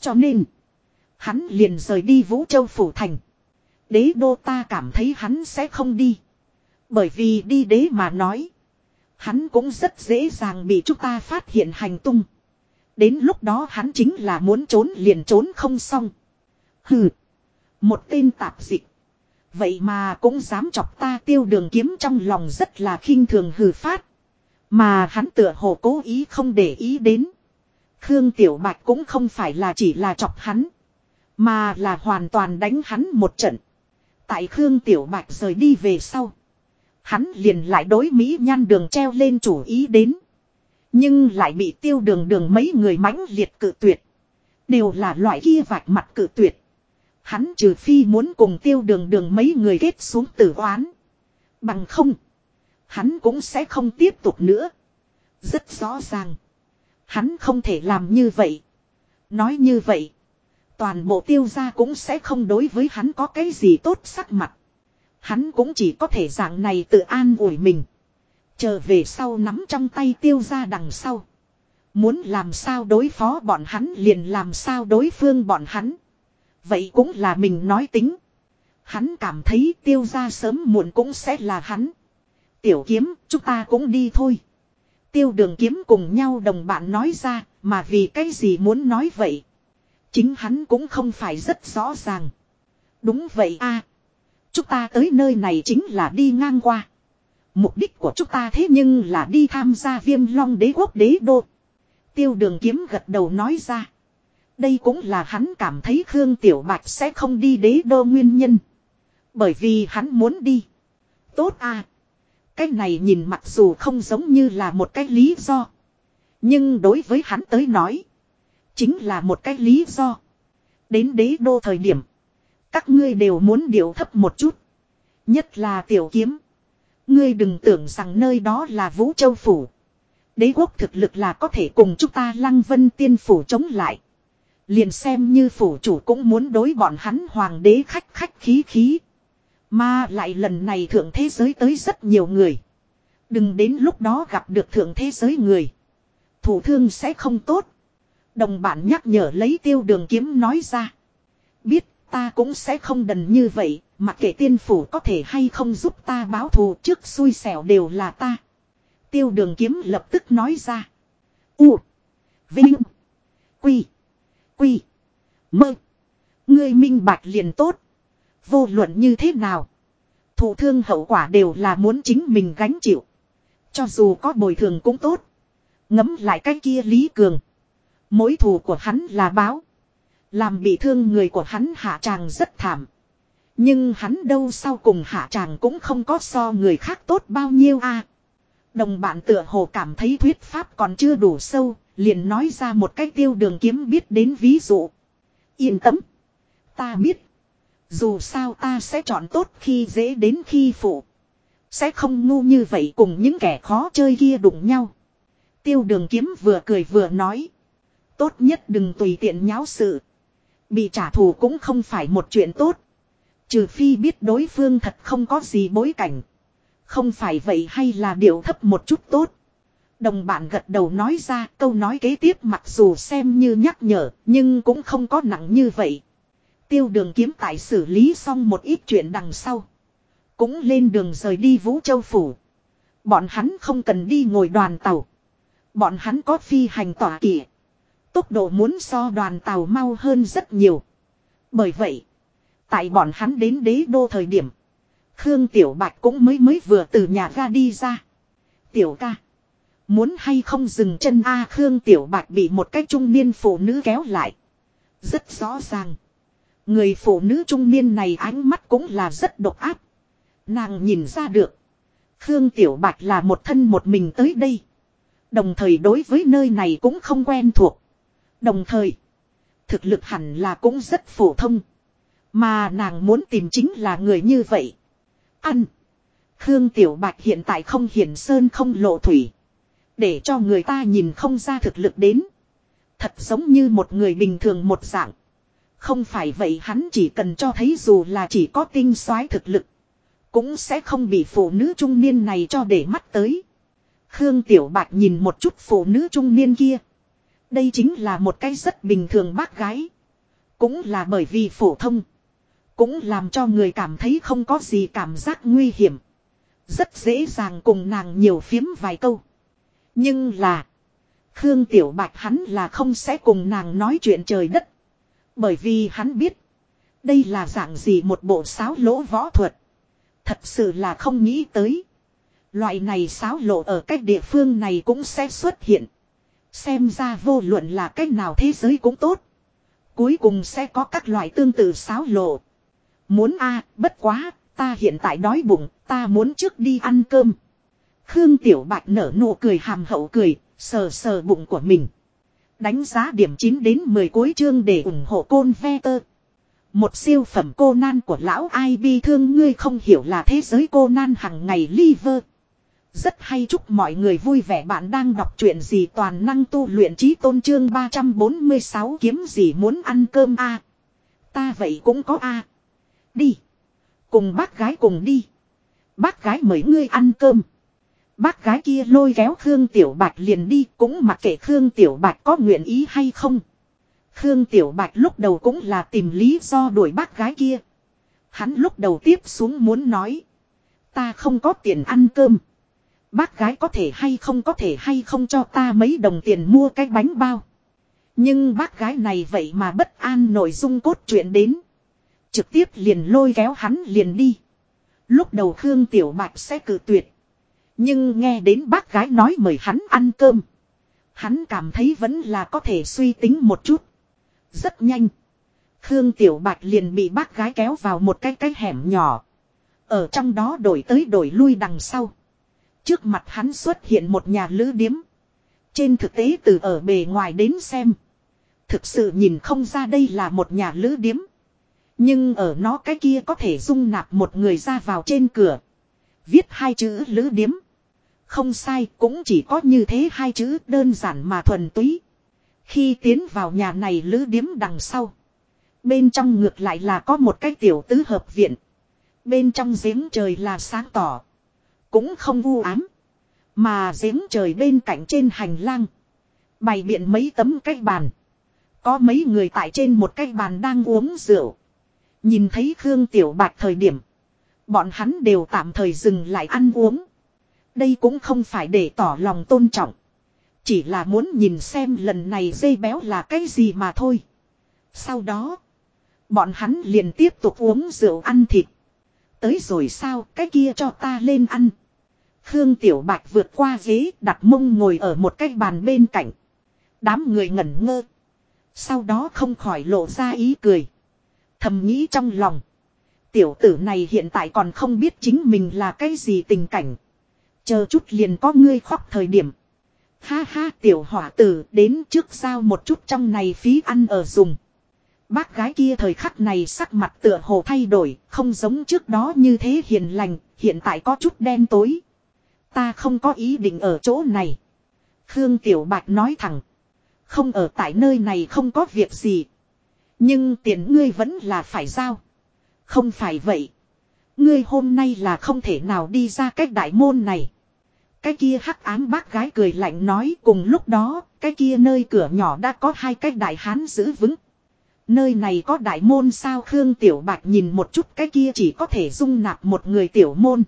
Cho nên. Hắn liền rời đi Vũ Châu Phủ Thành. Đế đô ta cảm thấy hắn sẽ không đi. Bởi vì đi đế mà nói. Hắn cũng rất dễ dàng bị chúng ta phát hiện hành tung. Đến lúc đó hắn chính là muốn trốn liền trốn không xong. Hừ. Một tên tạp dịch. Vậy mà cũng dám chọc ta tiêu đường kiếm trong lòng rất là khinh thường hừ phát. Mà hắn tựa hồ cố ý không để ý đến. Khương Tiểu Bạch cũng không phải là chỉ là chọc hắn. Mà là hoàn toàn đánh hắn một trận. Tại Khương Tiểu Bạch rời đi về sau. Hắn liền lại đối Mỹ nhan đường treo lên chủ ý đến. Nhưng lại bị tiêu đường đường mấy người mãnh liệt cự tuyệt. Đều là loại kia vạch mặt cự tuyệt. Hắn trừ phi muốn cùng tiêu đường đường mấy người kết xuống tử oán. Bằng không. Hắn cũng sẽ không tiếp tục nữa. Rất rõ ràng. Hắn không thể làm như vậy. Nói như vậy. Toàn bộ tiêu gia cũng sẽ không đối với hắn có cái gì tốt sắc mặt. Hắn cũng chỉ có thể dạng này tự an ủi mình. Chờ về sau nắm trong tay tiêu gia đằng sau. Muốn làm sao đối phó bọn hắn liền làm sao đối phương bọn hắn. Vậy cũng là mình nói tính. Hắn cảm thấy tiêu gia sớm muộn cũng sẽ là hắn. Tiểu kiếm, chúng ta cũng đi thôi. Tiêu đường kiếm cùng nhau đồng bạn nói ra, mà vì cái gì muốn nói vậy. Chính hắn cũng không phải rất rõ ràng. Đúng vậy a Chúng ta tới nơi này chính là đi ngang qua. Mục đích của chúng ta thế nhưng là đi tham gia viêm long đế quốc đế đô. Tiêu đường kiếm gật đầu nói ra. Đây cũng là hắn cảm thấy Khương Tiểu Bạch sẽ không đi đế đô nguyên nhân. Bởi vì hắn muốn đi. Tốt à. Cái này nhìn mặc dù không giống như là một cái lý do. Nhưng đối với hắn tới nói. Chính là một cái lý do. Đến đế đô thời điểm. Các ngươi đều muốn điều thấp một chút. Nhất là tiểu kiếm. Ngươi đừng tưởng rằng nơi đó là Vũ Châu Phủ. Đế quốc thực lực là có thể cùng chúng ta lăng vân tiên phủ chống lại. Liền xem như phủ chủ cũng muốn đối bọn hắn hoàng đế khách khách khí khí. Mà lại lần này thượng thế giới tới rất nhiều người. Đừng đến lúc đó gặp được thượng thế giới người. Thủ thương sẽ không tốt. Đồng bạn nhắc nhở lấy tiêu đường kiếm nói ra. Biết ta cũng sẽ không đần như vậy, mặc kệ tiên phủ có thể hay không giúp ta báo thù trước xui xẻo đều là ta. Tiêu đường kiếm lập tức nói ra. U. Vinh. Quy. Quy. Mơ. Ngươi minh bạch liền tốt. Vô luận như thế nào. Thủ thương hậu quả đều là muốn chính mình gánh chịu. Cho dù có bồi thường cũng tốt. Ngấm lại cái kia Lý Cường. Mối thù của hắn là báo. Làm bị thương người của hắn hạ tràng rất thảm. Nhưng hắn đâu sau cùng hạ tràng cũng không có so người khác tốt bao nhiêu a. Đồng bạn tựa hồ cảm thấy thuyết pháp còn chưa đủ sâu, liền nói ra một cách tiêu đường kiếm biết đến ví dụ. Yên tâm. Ta biết. Dù sao ta sẽ chọn tốt khi dễ đến khi phụ. Sẽ không ngu như vậy cùng những kẻ khó chơi kia đụng nhau. Tiêu đường kiếm vừa cười vừa nói. Tốt nhất đừng tùy tiện nháo sự. Bị trả thù cũng không phải một chuyện tốt. Trừ phi biết đối phương thật không có gì bối cảnh. Không phải vậy hay là điều thấp một chút tốt. Đồng bạn gật đầu nói ra, câu nói kế tiếp mặc dù xem như nhắc nhở, nhưng cũng không có nặng như vậy. Tiêu đường kiếm tại xử lý xong một ít chuyện đằng sau. Cũng lên đường rời đi Vũ Châu Phủ. Bọn hắn không cần đi ngồi đoàn tàu. Bọn hắn có phi hành tỏa kỷ. Tốc độ muốn so đoàn tàu mau hơn rất nhiều. Bởi vậy, tại bọn hắn đến đế đô thời điểm, Khương Tiểu Bạch cũng mới mới vừa từ nhà ra đi ra. Tiểu ca, muốn hay không dừng chân A Khương Tiểu Bạch bị một cái trung niên phụ nữ kéo lại. Rất rõ ràng. Người phụ nữ trung niên này ánh mắt cũng là rất độc áp. Nàng nhìn ra được. Khương Tiểu Bạch là một thân một mình tới đây. Đồng thời đối với nơi này cũng không quen thuộc. Đồng thời, thực lực hẳn là cũng rất phổ thông. Mà nàng muốn tìm chính là người như vậy. Ăn. Khương Tiểu Bạch hiện tại không hiển sơn không lộ thủy. Để cho người ta nhìn không ra thực lực đến. Thật giống như một người bình thường một dạng. Không phải vậy hắn chỉ cần cho thấy dù là chỉ có tinh soái thực lực. Cũng sẽ không bị phụ nữ trung niên này cho để mắt tới. Khương Tiểu Bạch nhìn một chút phụ nữ trung niên kia. Đây chính là một cái rất bình thường bác gái. Cũng là bởi vì phổ thông. Cũng làm cho người cảm thấy không có gì cảm giác nguy hiểm. Rất dễ dàng cùng nàng nhiều phiếm vài câu. Nhưng là. Khương Tiểu Bạch hắn là không sẽ cùng nàng nói chuyện trời đất. Bởi vì hắn biết. Đây là dạng gì một bộ sáo lỗ võ thuật. Thật sự là không nghĩ tới. Loại này sáo lộ ở cách địa phương này cũng sẽ xuất hiện. Xem ra vô luận là cách nào thế giới cũng tốt. Cuối cùng sẽ có các loại tương tự sáo lộ. Muốn a bất quá, ta hiện tại đói bụng, ta muốn trước đi ăn cơm. Khương Tiểu Bạch nở nụ cười hàm hậu cười, sờ sờ bụng của mình. Đánh giá điểm 9 đến 10 cuối chương để ủng hộ côn ve tơ. Một siêu phẩm cô nan của lão ai bi thương ngươi không hiểu là thế giới cô nan hằng ngày liver. Rất hay chúc mọi người vui vẻ bạn đang đọc truyện gì toàn năng tu luyện trí tôn trương 346 kiếm gì muốn ăn cơm a Ta vậy cũng có a Đi. Cùng bác gái cùng đi. Bác gái mời ngươi ăn cơm. Bác gái kia lôi kéo Khương Tiểu Bạch liền đi cũng mặc kệ Khương Tiểu Bạch có nguyện ý hay không. Khương Tiểu Bạch lúc đầu cũng là tìm lý do đuổi bác gái kia. Hắn lúc đầu tiếp xuống muốn nói. Ta không có tiền ăn cơm. Bác gái có thể hay không có thể hay không cho ta mấy đồng tiền mua cái bánh bao. Nhưng bác gái này vậy mà bất an nội dung cốt truyện đến. Trực tiếp liền lôi kéo hắn liền đi. Lúc đầu Khương Tiểu Bạch sẽ cử tuyệt. Nhưng nghe đến bác gái nói mời hắn ăn cơm. Hắn cảm thấy vẫn là có thể suy tính một chút. Rất nhanh. Khương Tiểu Bạch liền bị bác gái kéo vào một cái cái hẻm nhỏ. Ở trong đó đổi tới đổi lui đằng sau. Trước mặt hắn xuất hiện một nhà lữ điếm. Trên thực tế từ ở bề ngoài đến xem. Thực sự nhìn không ra đây là một nhà lữ điếm. Nhưng ở nó cái kia có thể dung nạp một người ra vào trên cửa. Viết hai chữ lữ điếm. Không sai, cũng chỉ có như thế hai chữ đơn giản mà thuần túy. Khi tiến vào nhà này lữ điếm đằng sau. Bên trong ngược lại là có một cái tiểu tứ hợp viện. Bên trong giếng trời là sáng tỏ. Cũng không u ám. Mà giếng trời bên cạnh trên hành lang. Bày biện mấy tấm cái bàn. Có mấy người tại trên một cái bàn đang uống rượu. Nhìn thấy Khương Tiểu Bạch thời điểm. Bọn hắn đều tạm thời dừng lại ăn uống. Đây cũng không phải để tỏ lòng tôn trọng. Chỉ là muốn nhìn xem lần này dây béo là cái gì mà thôi. Sau đó. Bọn hắn liền tiếp tục uống rượu ăn thịt. Tới rồi sao, cái kia cho ta lên ăn. Khương Tiểu Bạch vượt qua ghế đặt mông ngồi ở một cái bàn bên cạnh. Đám người ngẩn ngơ. Sau đó không khỏi lộ ra ý cười. Thầm nghĩ trong lòng. Tiểu tử này hiện tại còn không biết chính mình là cái gì tình cảnh. Chờ chút liền có ngươi khóc thời điểm. Ha ha tiểu hỏa tử đến trước sao một chút trong này phí ăn ở dùng. Bác gái kia thời khắc này sắc mặt tựa hồ thay đổi, không giống trước đó như thế hiền lành, hiện tại có chút đen tối. Ta không có ý định ở chỗ này. Khương Tiểu Bạch nói thẳng. Không ở tại nơi này không có việc gì. Nhưng tiền ngươi vẫn là phải giao. Không phải vậy. Ngươi hôm nay là không thể nào đi ra cách đại môn này. Cái kia hắc ám bác gái cười lạnh nói cùng lúc đó, cái kia nơi cửa nhỏ đã có hai cái đại hán giữ vững. Nơi này có đại môn sao Khương Tiểu Bạch nhìn một chút cái kia chỉ có thể dung nạp một người tiểu môn.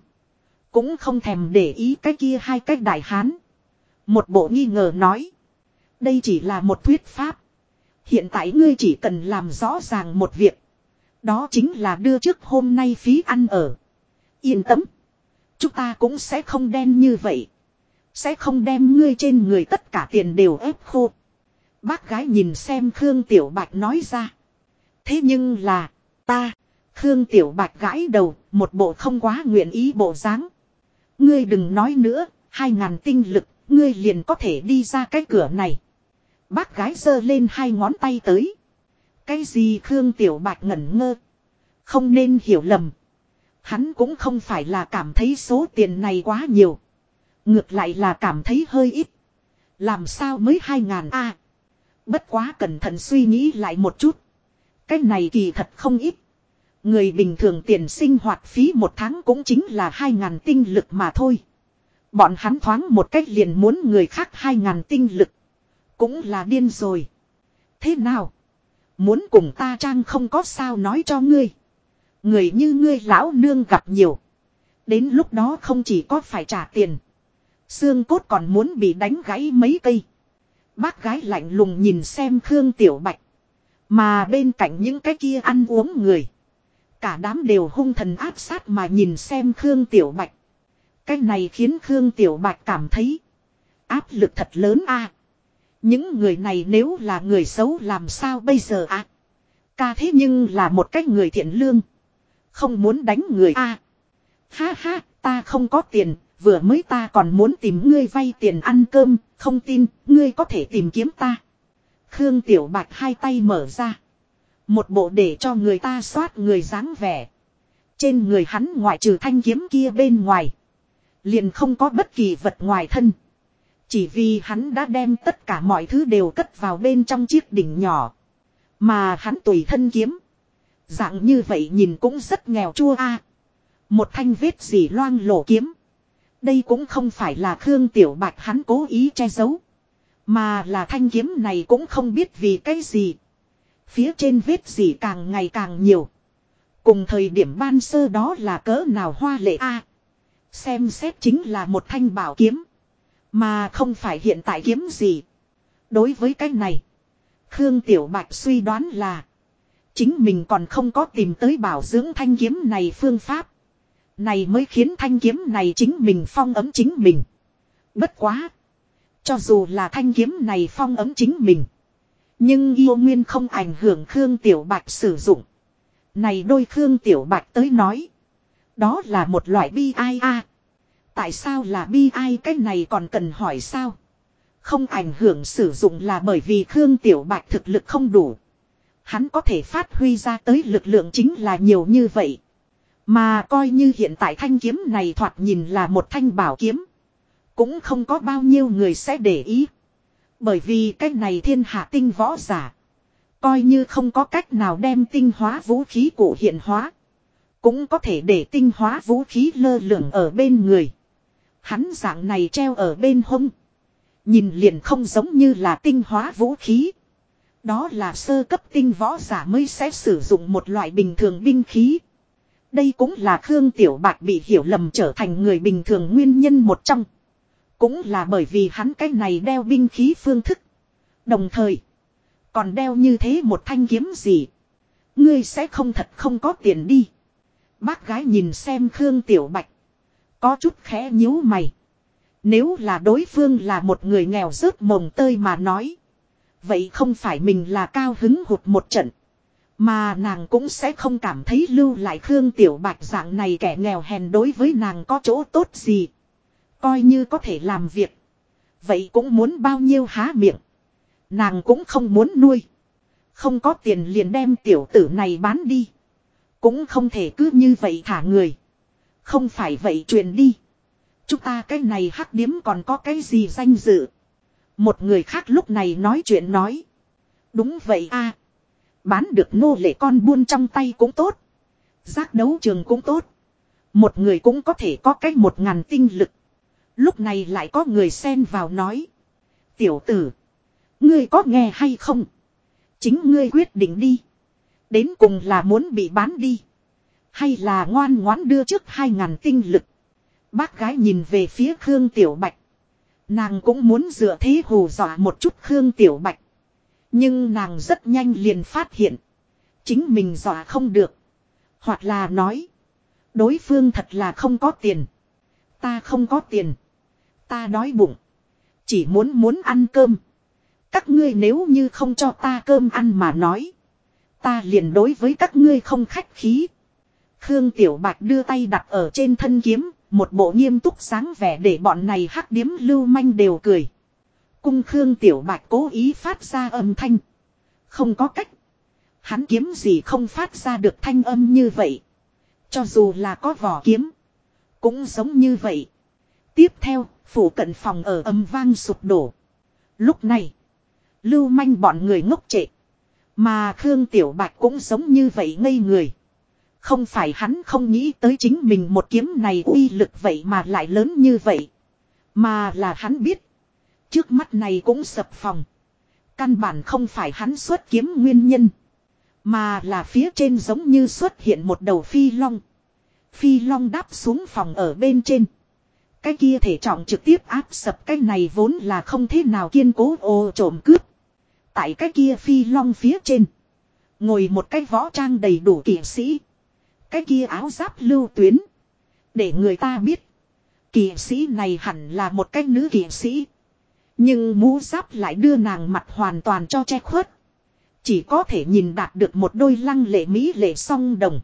Cũng không thèm để ý cái kia hai cái đại hán. Một bộ nghi ngờ nói. Đây chỉ là một thuyết pháp. Hiện tại ngươi chỉ cần làm rõ ràng một việc. Đó chính là đưa trước hôm nay phí ăn ở. Yên tâm. Chúng ta cũng sẽ không đen như vậy. Sẽ không đem ngươi trên người tất cả tiền đều ép khô. Bác gái nhìn xem Khương Tiểu Bạch nói ra. Thế nhưng là, ta, Khương Tiểu Bạch gãi đầu, một bộ không quá nguyện ý bộ dáng. Ngươi đừng nói nữa, hai ngàn tinh lực, ngươi liền có thể đi ra cái cửa này. Bác gái giơ lên hai ngón tay tới. Cái gì Khương Tiểu Bạch ngẩn ngơ. Không nên hiểu lầm. Hắn cũng không phải là cảm thấy số tiền này quá nhiều. Ngược lại là cảm thấy hơi ít. Làm sao mới hai ngàn a Bất quá cẩn thận suy nghĩ lại một chút. Cái này kỳ thật không ít. Người bình thường tiền sinh hoạt phí một tháng cũng chính là hai ngàn tinh lực mà thôi. Bọn hắn thoáng một cách liền muốn người khác hai ngàn tinh lực. Cũng là điên rồi. Thế nào? Muốn cùng ta trang không có sao nói cho ngươi. Người như ngươi lão nương gặp nhiều. Đến lúc đó không chỉ có phải trả tiền. Xương cốt còn muốn bị đánh gãy mấy cây. Bác gái lạnh lùng nhìn xem Khương Tiểu Bạch. Mà bên cạnh những cái kia ăn uống người. Cả đám đều hung thần áp sát mà nhìn xem Khương Tiểu Bạch. Cái này khiến Khương Tiểu Bạch cảm thấy áp lực thật lớn a. Những người này nếu là người xấu làm sao bây giờ ạ? Ca thế nhưng là một cách người thiện lương. Không muốn đánh người a. Ha ha, ta không có tiền, vừa mới ta còn muốn tìm ngươi vay tiền ăn cơm, không tin, ngươi có thể tìm kiếm ta. Khương Tiểu Bạch hai tay mở ra. Một bộ để cho người ta xoát người dáng vẻ. Trên người hắn ngoại trừ thanh kiếm kia bên ngoài. Liền không có bất kỳ vật ngoài thân. Chỉ vì hắn đã đem tất cả mọi thứ đều cất vào bên trong chiếc đỉnh nhỏ. Mà hắn tùy thân kiếm. Dạng như vậy nhìn cũng rất nghèo chua a. Một thanh vết gì loang lổ kiếm. Đây cũng không phải là Khương Tiểu Bạch hắn cố ý che giấu. Mà là thanh kiếm này cũng không biết vì cái gì. Phía trên vết gì càng ngày càng nhiều. Cùng thời điểm ban sơ đó là cỡ nào hoa lệ a Xem xét chính là một thanh bảo kiếm. Mà không phải hiện tại kiếm gì. Đối với cái này. Khương Tiểu Bạch suy đoán là. Chính mình còn không có tìm tới bảo dưỡng thanh kiếm này phương pháp. Này mới khiến thanh kiếm này chính mình phong ấm chính mình. Bất quá. Cho dù là thanh kiếm này phong ấm chính mình. Nhưng yêu nguyên không ảnh hưởng Khương Tiểu Bạch sử dụng. Này đôi Khương Tiểu Bạch tới nói. Đó là một loại bi ai a. Tại sao là bi ai cái này còn cần hỏi sao? Không ảnh hưởng sử dụng là bởi vì Khương Tiểu Bạch thực lực không đủ. Hắn có thể phát huy ra tới lực lượng chính là nhiều như vậy. Mà coi như hiện tại thanh kiếm này thoạt nhìn là một thanh bảo kiếm. Cũng không có bao nhiêu người sẽ để ý. Bởi vì cái này thiên hạ tinh võ giả. Coi như không có cách nào đem tinh hóa vũ khí cụ hiện hóa. Cũng có thể để tinh hóa vũ khí lơ lửng ở bên người. Hắn dạng này treo ở bên hông. Nhìn liền không giống như là tinh hóa vũ khí. Đó là sơ cấp tinh võ giả mới sẽ sử dụng một loại bình thường binh khí. Đây cũng là Khương Tiểu bạc bị hiểu lầm trở thành người bình thường nguyên nhân một trong. Cũng là bởi vì hắn cái này đeo binh khí phương thức. Đồng thời, còn đeo như thế một thanh kiếm gì. Ngươi sẽ không thật không có tiền đi. Bác gái nhìn xem Khương Tiểu Bạch. Có chút khẽ nhíu mày. Nếu là đối phương là một người nghèo rớt mồng tơi mà nói. Vậy không phải mình là cao hứng hụt một trận. Mà nàng cũng sẽ không cảm thấy lưu lại Khương Tiểu Bạch dạng này kẻ nghèo hèn đối với nàng có chỗ tốt gì. Coi như có thể làm việc. Vậy cũng muốn bao nhiêu há miệng. Nàng cũng không muốn nuôi. Không có tiền liền đem tiểu tử này bán đi. Cũng không thể cứ như vậy thả người. Không phải vậy truyền đi. Chúng ta cái này hắc điếm còn có cái gì danh dự. Một người khác lúc này nói chuyện nói. Đúng vậy a Bán được nô lệ con buôn trong tay cũng tốt. Giác đấu trường cũng tốt. Một người cũng có thể có cái một ngàn tinh lực. Lúc này lại có người xen vào nói. Tiểu tử. Ngươi có nghe hay không? Chính ngươi quyết định đi. Đến cùng là muốn bị bán đi. Hay là ngoan ngoãn đưa trước hai ngàn tinh lực. Bác gái nhìn về phía Khương Tiểu Bạch. Nàng cũng muốn dựa thế hù dọa một chút Khương Tiểu Bạch. Nhưng nàng rất nhanh liền phát hiện. Chính mình dọa không được. Hoặc là nói. Đối phương thật là không có tiền. Ta không có tiền. Ta đói bụng. Chỉ muốn muốn ăn cơm. Các ngươi nếu như không cho ta cơm ăn mà nói. Ta liền đối với các ngươi không khách khí. Khương Tiểu Bạch đưa tay đặt ở trên thân kiếm. Một bộ nghiêm túc sáng vẻ để bọn này hắc điếm lưu manh đều cười. Cung Khương Tiểu Bạch cố ý phát ra âm thanh. Không có cách. Hắn kiếm gì không phát ra được thanh âm như vậy. Cho dù là có vỏ kiếm. Cũng giống như vậy. Tiếp theo, phủ cận phòng ở âm vang sụp đổ. Lúc này, lưu manh bọn người ngốc trệ. Mà Khương Tiểu Bạch cũng giống như vậy ngây người. Không phải hắn không nghĩ tới chính mình một kiếm này uy lực vậy mà lại lớn như vậy. Mà là hắn biết. Trước mắt này cũng sập phòng. Căn bản không phải hắn xuất kiếm nguyên nhân. Mà là phía trên giống như xuất hiện một đầu phi long. Phi long đáp xuống phòng ở bên trên. Cái kia thể trọng trực tiếp áp sập cái này vốn là không thế nào kiên cố ô trộm cướp. Tại cái kia phi long phía trên. Ngồi một cái võ trang đầy đủ kỵ sĩ. Cái kia áo giáp lưu tuyến. Để người ta biết. Kỵ sĩ này hẳn là một cái nữ kỵ sĩ. Nhưng mũ giáp lại đưa nàng mặt hoàn toàn cho che khuất. Chỉ có thể nhìn đạt được một đôi lăng lệ mỹ lệ song đồng.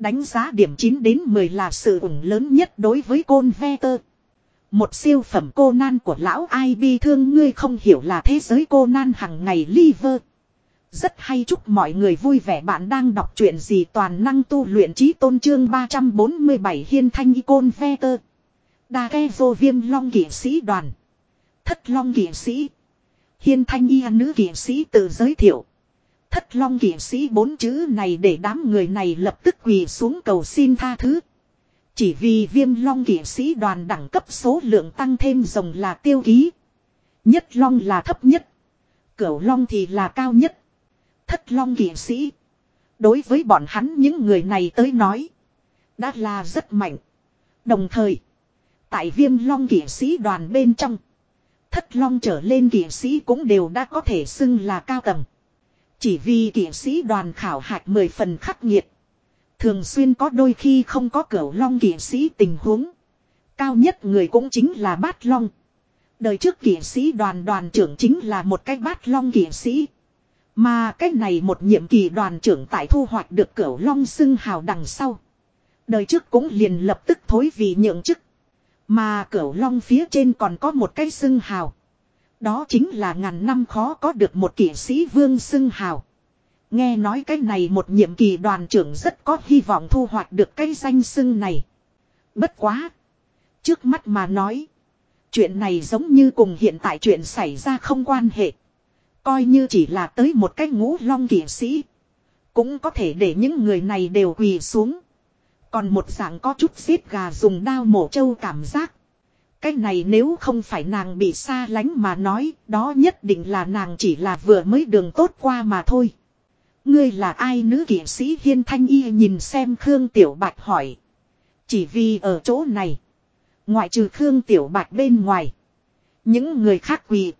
Đánh giá điểm 9 đến 10 là sự ủng lớn nhất đối với côn ve tơ. Một siêu phẩm cô nan của lão ai bi thương ngươi không hiểu là thế giới cô nan hằng ngày liver. Rất hay chúc mọi người vui vẻ bạn đang đọc truyện gì toàn năng tu luyện trí tôn trương 347 hiên thanh icon ve tơ. Đa ke vô viêm long kỷ sĩ đoàn. Thất long kỷ sĩ. Hiên thanh y nữ kỷ sĩ tự giới thiệu. Thất long kỵ sĩ bốn chữ này để đám người này lập tức quỳ xuống cầu xin tha thứ. Chỉ vì viêm long kỵ sĩ đoàn đẳng cấp số lượng tăng thêm rồng là tiêu ký. Nhất long là thấp nhất. Cửu long thì là cao nhất. Thất long kỵ sĩ. Đối với bọn hắn những người này tới nói. Đã là rất mạnh. Đồng thời. Tại viêm long kỵ sĩ đoàn bên trong. Thất long trở lên kỵ sĩ cũng đều đã có thể xưng là cao tầng. Chỉ vì kỷ sĩ đoàn khảo hạch mười phần khắc nghiệt. Thường xuyên có đôi khi không có cửu long kỷ sĩ tình huống. Cao nhất người cũng chính là bát long. Đời trước kỷ sĩ đoàn đoàn trưởng chính là một cái bát long kỷ sĩ. Mà cái này một nhiệm kỳ đoàn trưởng tại thu hoạch được cửu long xưng hào đằng sau. Đời trước cũng liền lập tức thối vì nhượng chức. Mà cửu long phía trên còn có một cái xưng hào. Đó chính là ngàn năm khó có được một kỷ sĩ vương xưng hào. Nghe nói cái này một nhiệm kỳ đoàn trưởng rất có hy vọng thu hoạch được cái danh xưng này. Bất quá. Trước mắt mà nói. Chuyện này giống như cùng hiện tại chuyện xảy ra không quan hệ. Coi như chỉ là tới một cái ngũ long kỷ sĩ. Cũng có thể để những người này đều quỳ xuống. Còn một dạng có chút xếp gà dùng đao mổ trâu cảm giác. Cái này nếu không phải nàng bị xa lánh mà nói, đó nhất định là nàng chỉ là vừa mới đường tốt qua mà thôi. Ngươi là ai nữ kỷ sĩ hiên thanh y nhìn xem Khương Tiểu Bạch hỏi. Chỉ vì ở chỗ này. Ngoại trừ Khương Tiểu Bạch bên ngoài. Những người khác quỳ.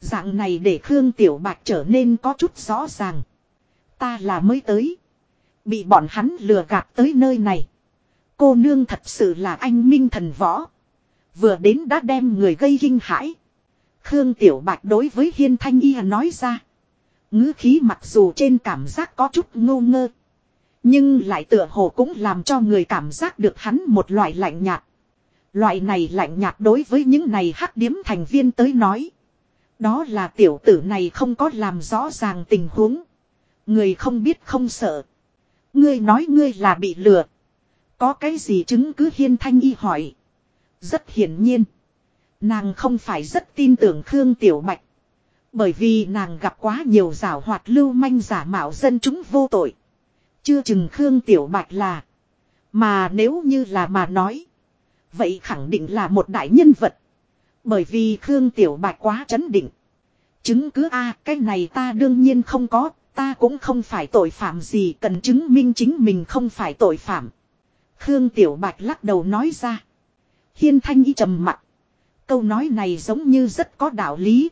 Dạng này để Khương Tiểu Bạch trở nên có chút rõ ràng. Ta là mới tới. Bị bọn hắn lừa gạt tới nơi này. Cô nương thật sự là anh minh thần võ. Vừa đến đã đem người gây kinh hãi. Khương Tiểu Bạch đối với Hiên Thanh Y nói ra. ngữ khí mặc dù trên cảm giác có chút ngô ngơ. Nhưng lại tựa hồ cũng làm cho người cảm giác được hắn một loại lạnh nhạt. Loại này lạnh nhạt đối với những này hắc điếm thành viên tới nói. Đó là tiểu tử này không có làm rõ ràng tình huống. Người không biết không sợ. Ngươi nói ngươi là bị lừa. Có cái gì chứng cứ hiên thanh y hỏi. Rất hiển nhiên. Nàng không phải rất tin tưởng Khương Tiểu Bạch. Bởi vì nàng gặp quá nhiều rào hoạt lưu manh giả mạo dân chúng vô tội. Chưa chừng Khương Tiểu Bạch là. Mà nếu như là mà nói. Vậy khẳng định là một đại nhân vật. Bởi vì Khương Tiểu Bạch quá chấn định. Chứng cứ A, cái này ta đương nhiên không có. Ta cũng không phải tội phạm gì, cần chứng minh chính mình không phải tội phạm. Khương Tiểu Bạch lắc đầu nói ra. Hiên Thanh y trầm mặt. Câu nói này giống như rất có đạo lý.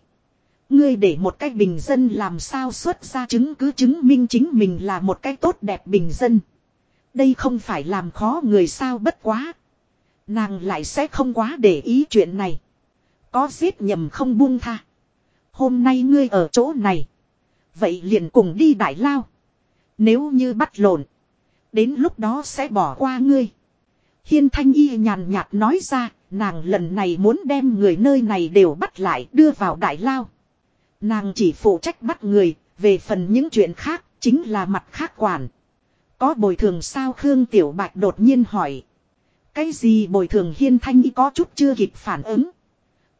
Ngươi để một cái bình dân làm sao xuất ra chứng cứ chứng minh chính mình là một cái tốt đẹp bình dân. Đây không phải làm khó người sao bất quá. Nàng lại sẽ không quá để ý chuyện này. Có giết nhầm không buông tha. Hôm nay ngươi ở chỗ này. Vậy liền cùng đi đại lao. Nếu như bắt lộn. Đến lúc đó sẽ bỏ qua ngươi. Hiên thanh y nhàn nhạt nói ra. Nàng lần này muốn đem người nơi này đều bắt lại, đưa vào đại lao. Nàng chỉ phụ trách bắt người. Về phần những chuyện khác, chính là mặt khác quản. Có bồi thường sao Khương Tiểu Bạch đột nhiên hỏi. Cái gì bồi thường hiên thanh y có chút chưa kịp phản ứng.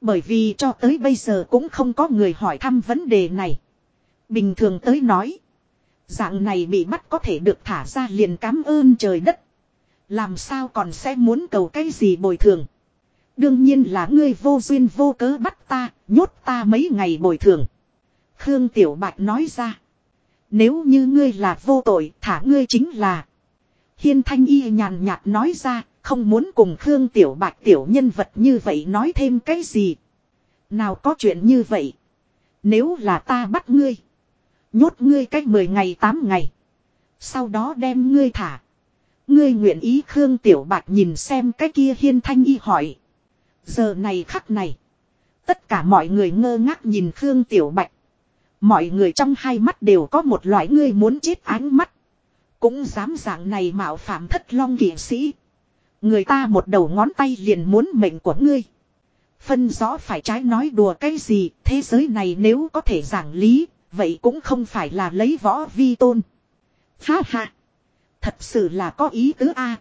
Bởi vì cho tới bây giờ cũng không có người hỏi thăm vấn đề này. Bình thường tới nói. Dạng này bị bắt có thể được thả ra liền cám ơn trời đất. Làm sao còn sẽ muốn cầu cái gì bồi thường. Đương nhiên là ngươi vô duyên vô cớ bắt ta, nhốt ta mấy ngày bồi thường. Khương Tiểu Bạch nói ra. Nếu như ngươi là vô tội, thả ngươi chính là. Hiên Thanh Y nhàn nhạt nói ra, không muốn cùng Khương Tiểu Bạch tiểu nhân vật như vậy nói thêm cái gì. Nào có chuyện như vậy. Nếu là ta bắt ngươi. Nhốt ngươi cách 10 ngày 8 ngày. Sau đó đem ngươi thả. Ngươi nguyện ý Khương Tiểu Bạch nhìn xem cái kia hiên thanh y hỏi. Giờ này khắc này. Tất cả mọi người ngơ ngác nhìn Khương Tiểu Bạch. Mọi người trong hai mắt đều có một loại ngươi muốn chết ánh mắt. Cũng dám dạng này mạo phạm thất long kỷ sĩ. Người ta một đầu ngón tay liền muốn mệnh của ngươi. Phân rõ phải trái nói đùa cái gì, thế giới này nếu có thể giảng lý, vậy cũng không phải là lấy võ vi tôn. Ha ha! Thật sự là có ý tứ a.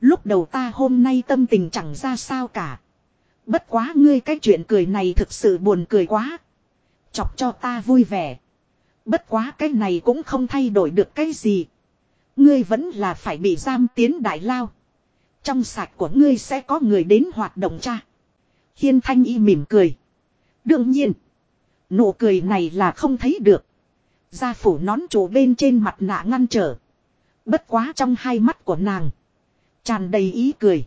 Lúc đầu ta hôm nay tâm tình chẳng ra sao cả. Bất quá ngươi cái chuyện cười này thực sự buồn cười quá. Chọc cho ta vui vẻ. Bất quá cái này cũng không thay đổi được cái gì. Ngươi vẫn là phải bị giam tiến đại lao. Trong sạch của ngươi sẽ có người đến hoạt động cha. Hiên thanh y mỉm cười. Đương nhiên. Nụ cười này là không thấy được. Gia phủ nón trụ bên trên mặt nạ ngăn trở. Bất quá trong hai mắt của nàng. Tràn đầy ý cười.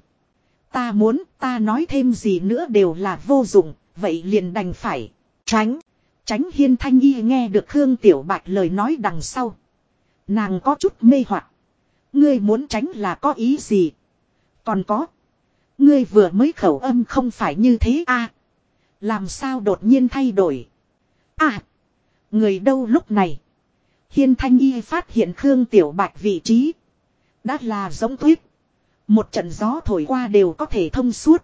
Ta muốn, ta nói thêm gì nữa đều là vô dụng. Vậy liền đành phải. Tránh. Tránh hiên thanh y nghe được Khương Tiểu Bạch lời nói đằng sau. Nàng có chút mê hoặc. Ngươi muốn tránh là có ý gì? Còn có. Ngươi vừa mới khẩu âm không phải như thế a Làm sao đột nhiên thay đổi. À. Người đâu lúc này. Hiên thanh y phát hiện Khương Tiểu Bạch vị trí. Đã là giống tuyết. Một trận gió thổi qua đều có thể thông suốt.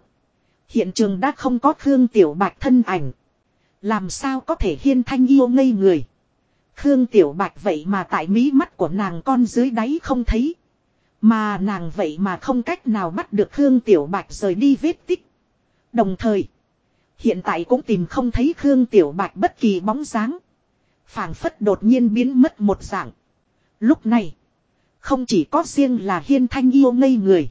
Hiện trường đã không có Khương Tiểu Bạch thân ảnh. Làm sao có thể hiên thanh yêu ngây người. Khương Tiểu Bạch vậy mà tại mí mắt của nàng con dưới đáy không thấy. Mà nàng vậy mà không cách nào bắt được Khương Tiểu Bạch rời đi vết tích. Đồng thời, hiện tại cũng tìm không thấy Khương Tiểu Bạch bất kỳ bóng dáng phảng phất đột nhiên biến mất một dạng. Lúc này, không chỉ có riêng là hiên thanh yêu ngây người.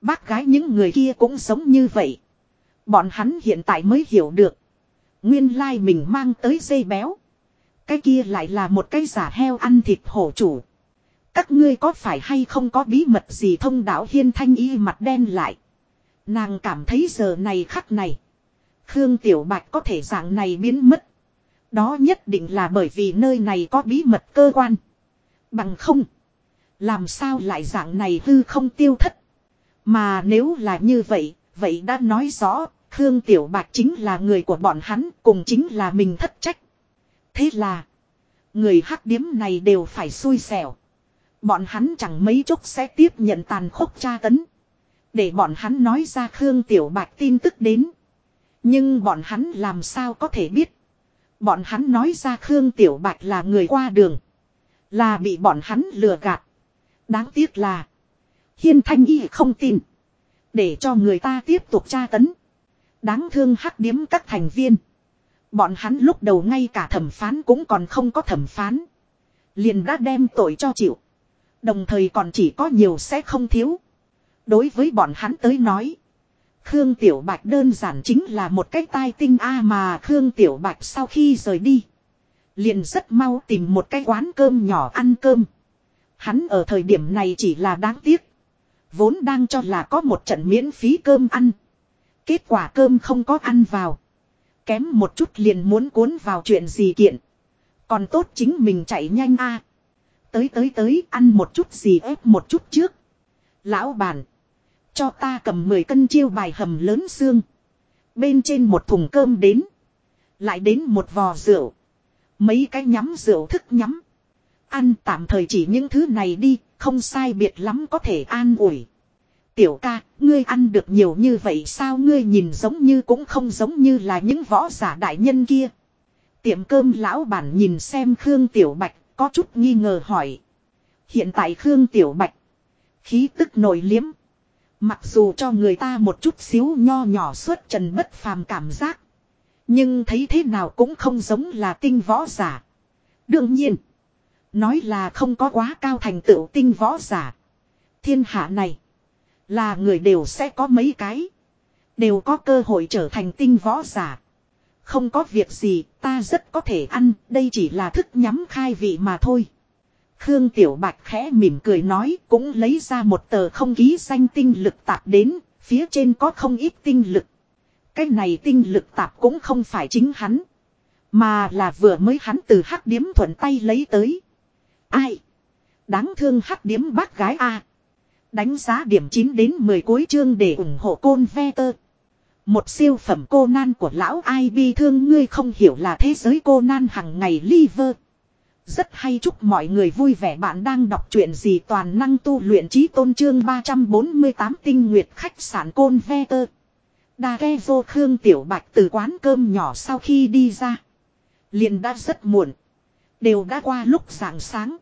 Bác gái những người kia cũng sống như vậy. Bọn hắn hiện tại mới hiểu được. Nguyên lai mình mang tới dây béo. Cái kia lại là một cái giả heo ăn thịt hổ chủ. Các ngươi có phải hay không có bí mật gì thông đạo hiên thanh y mặt đen lại. Nàng cảm thấy giờ này khắc này. Khương Tiểu Bạch có thể dạng này biến mất. Đó nhất định là bởi vì nơi này có bí mật cơ quan. Bằng không. Làm sao lại dạng này hư không tiêu thất. Mà nếu là như vậy, vậy đã nói rõ, Khương Tiểu bạc chính là người của bọn hắn, cùng chính là mình thất trách. Thế là, người hắc điếm này đều phải xui xẻo. Bọn hắn chẳng mấy chốc sẽ tiếp nhận tàn khốc tra tấn. Để bọn hắn nói ra Khương Tiểu Bạch tin tức đến. Nhưng bọn hắn làm sao có thể biết. Bọn hắn nói ra Khương Tiểu Bạch là người qua đường. Là bị bọn hắn lừa gạt. Đáng tiếc là. Hiên Thanh Y không tin. Để cho người ta tiếp tục tra tấn. Đáng thương hắc điếm các thành viên. Bọn hắn lúc đầu ngay cả thẩm phán cũng còn không có thẩm phán. Liền đã đem tội cho chịu. Đồng thời còn chỉ có nhiều sẽ không thiếu. Đối với bọn hắn tới nói. Khương Tiểu Bạch đơn giản chính là một cái tai tinh A mà Khương Tiểu Bạch sau khi rời đi. Liền rất mau tìm một cái quán cơm nhỏ ăn cơm. Hắn ở thời điểm này chỉ là đáng tiếc. Vốn đang cho là có một trận miễn phí cơm ăn. Kết quả cơm không có ăn vào. Kém một chút liền muốn cuốn vào chuyện gì kiện. Còn tốt chính mình chạy nhanh a. Tới tới tới ăn một chút gì ép một chút trước. Lão bản. Cho ta cầm 10 cân chiêu bài hầm lớn xương. Bên trên một thùng cơm đến. Lại đến một vò rượu. Mấy cái nhắm rượu thức nhắm. Ăn tạm thời chỉ những thứ này đi, không sai biệt lắm có thể an ủi. Tiểu ca, ngươi ăn được nhiều như vậy sao ngươi nhìn giống như cũng không giống như là những võ giả đại nhân kia. Tiệm cơm lão bản nhìn xem Khương Tiểu Bạch, có chút nghi ngờ hỏi. Hiện tại Khương Tiểu Bạch, khí tức nổi liếm. Mặc dù cho người ta một chút xíu nho nhỏ suốt trần bất phàm cảm giác. Nhưng thấy thế nào cũng không giống là tinh võ giả. Đương nhiên, nói là không có quá cao thành tựu tinh võ giả. Thiên hạ này, là người đều sẽ có mấy cái. Đều có cơ hội trở thành tinh võ giả. Không có việc gì, ta rất có thể ăn, đây chỉ là thức nhắm khai vị mà thôi. Khương Tiểu Bạch khẽ mỉm cười nói, cũng lấy ra một tờ không ký danh tinh lực tạp đến, phía trên có không ít tinh lực. Cái này tinh lực tạp cũng không phải chính hắn. Mà là vừa mới hắn từ hắc điếm thuận tay lấy tới. Ai? Đáng thương hắc điếm bác gái a Đánh giá điểm 9 đến 10 cuối chương để ủng hộ côn ve tơ. Một siêu phẩm cô nan của lão ai bi thương ngươi không hiểu là thế giới cô nan hằng ngày liver. Rất hay chúc mọi người vui vẻ bạn đang đọc truyện gì toàn năng tu luyện trí tôn trương 348 tinh nguyệt khách sạn côn ve tơ. Đa ghe vô khương tiểu bạch từ quán cơm nhỏ sau khi đi ra. liền đã rất muộn. Đều đã qua lúc sáng sáng.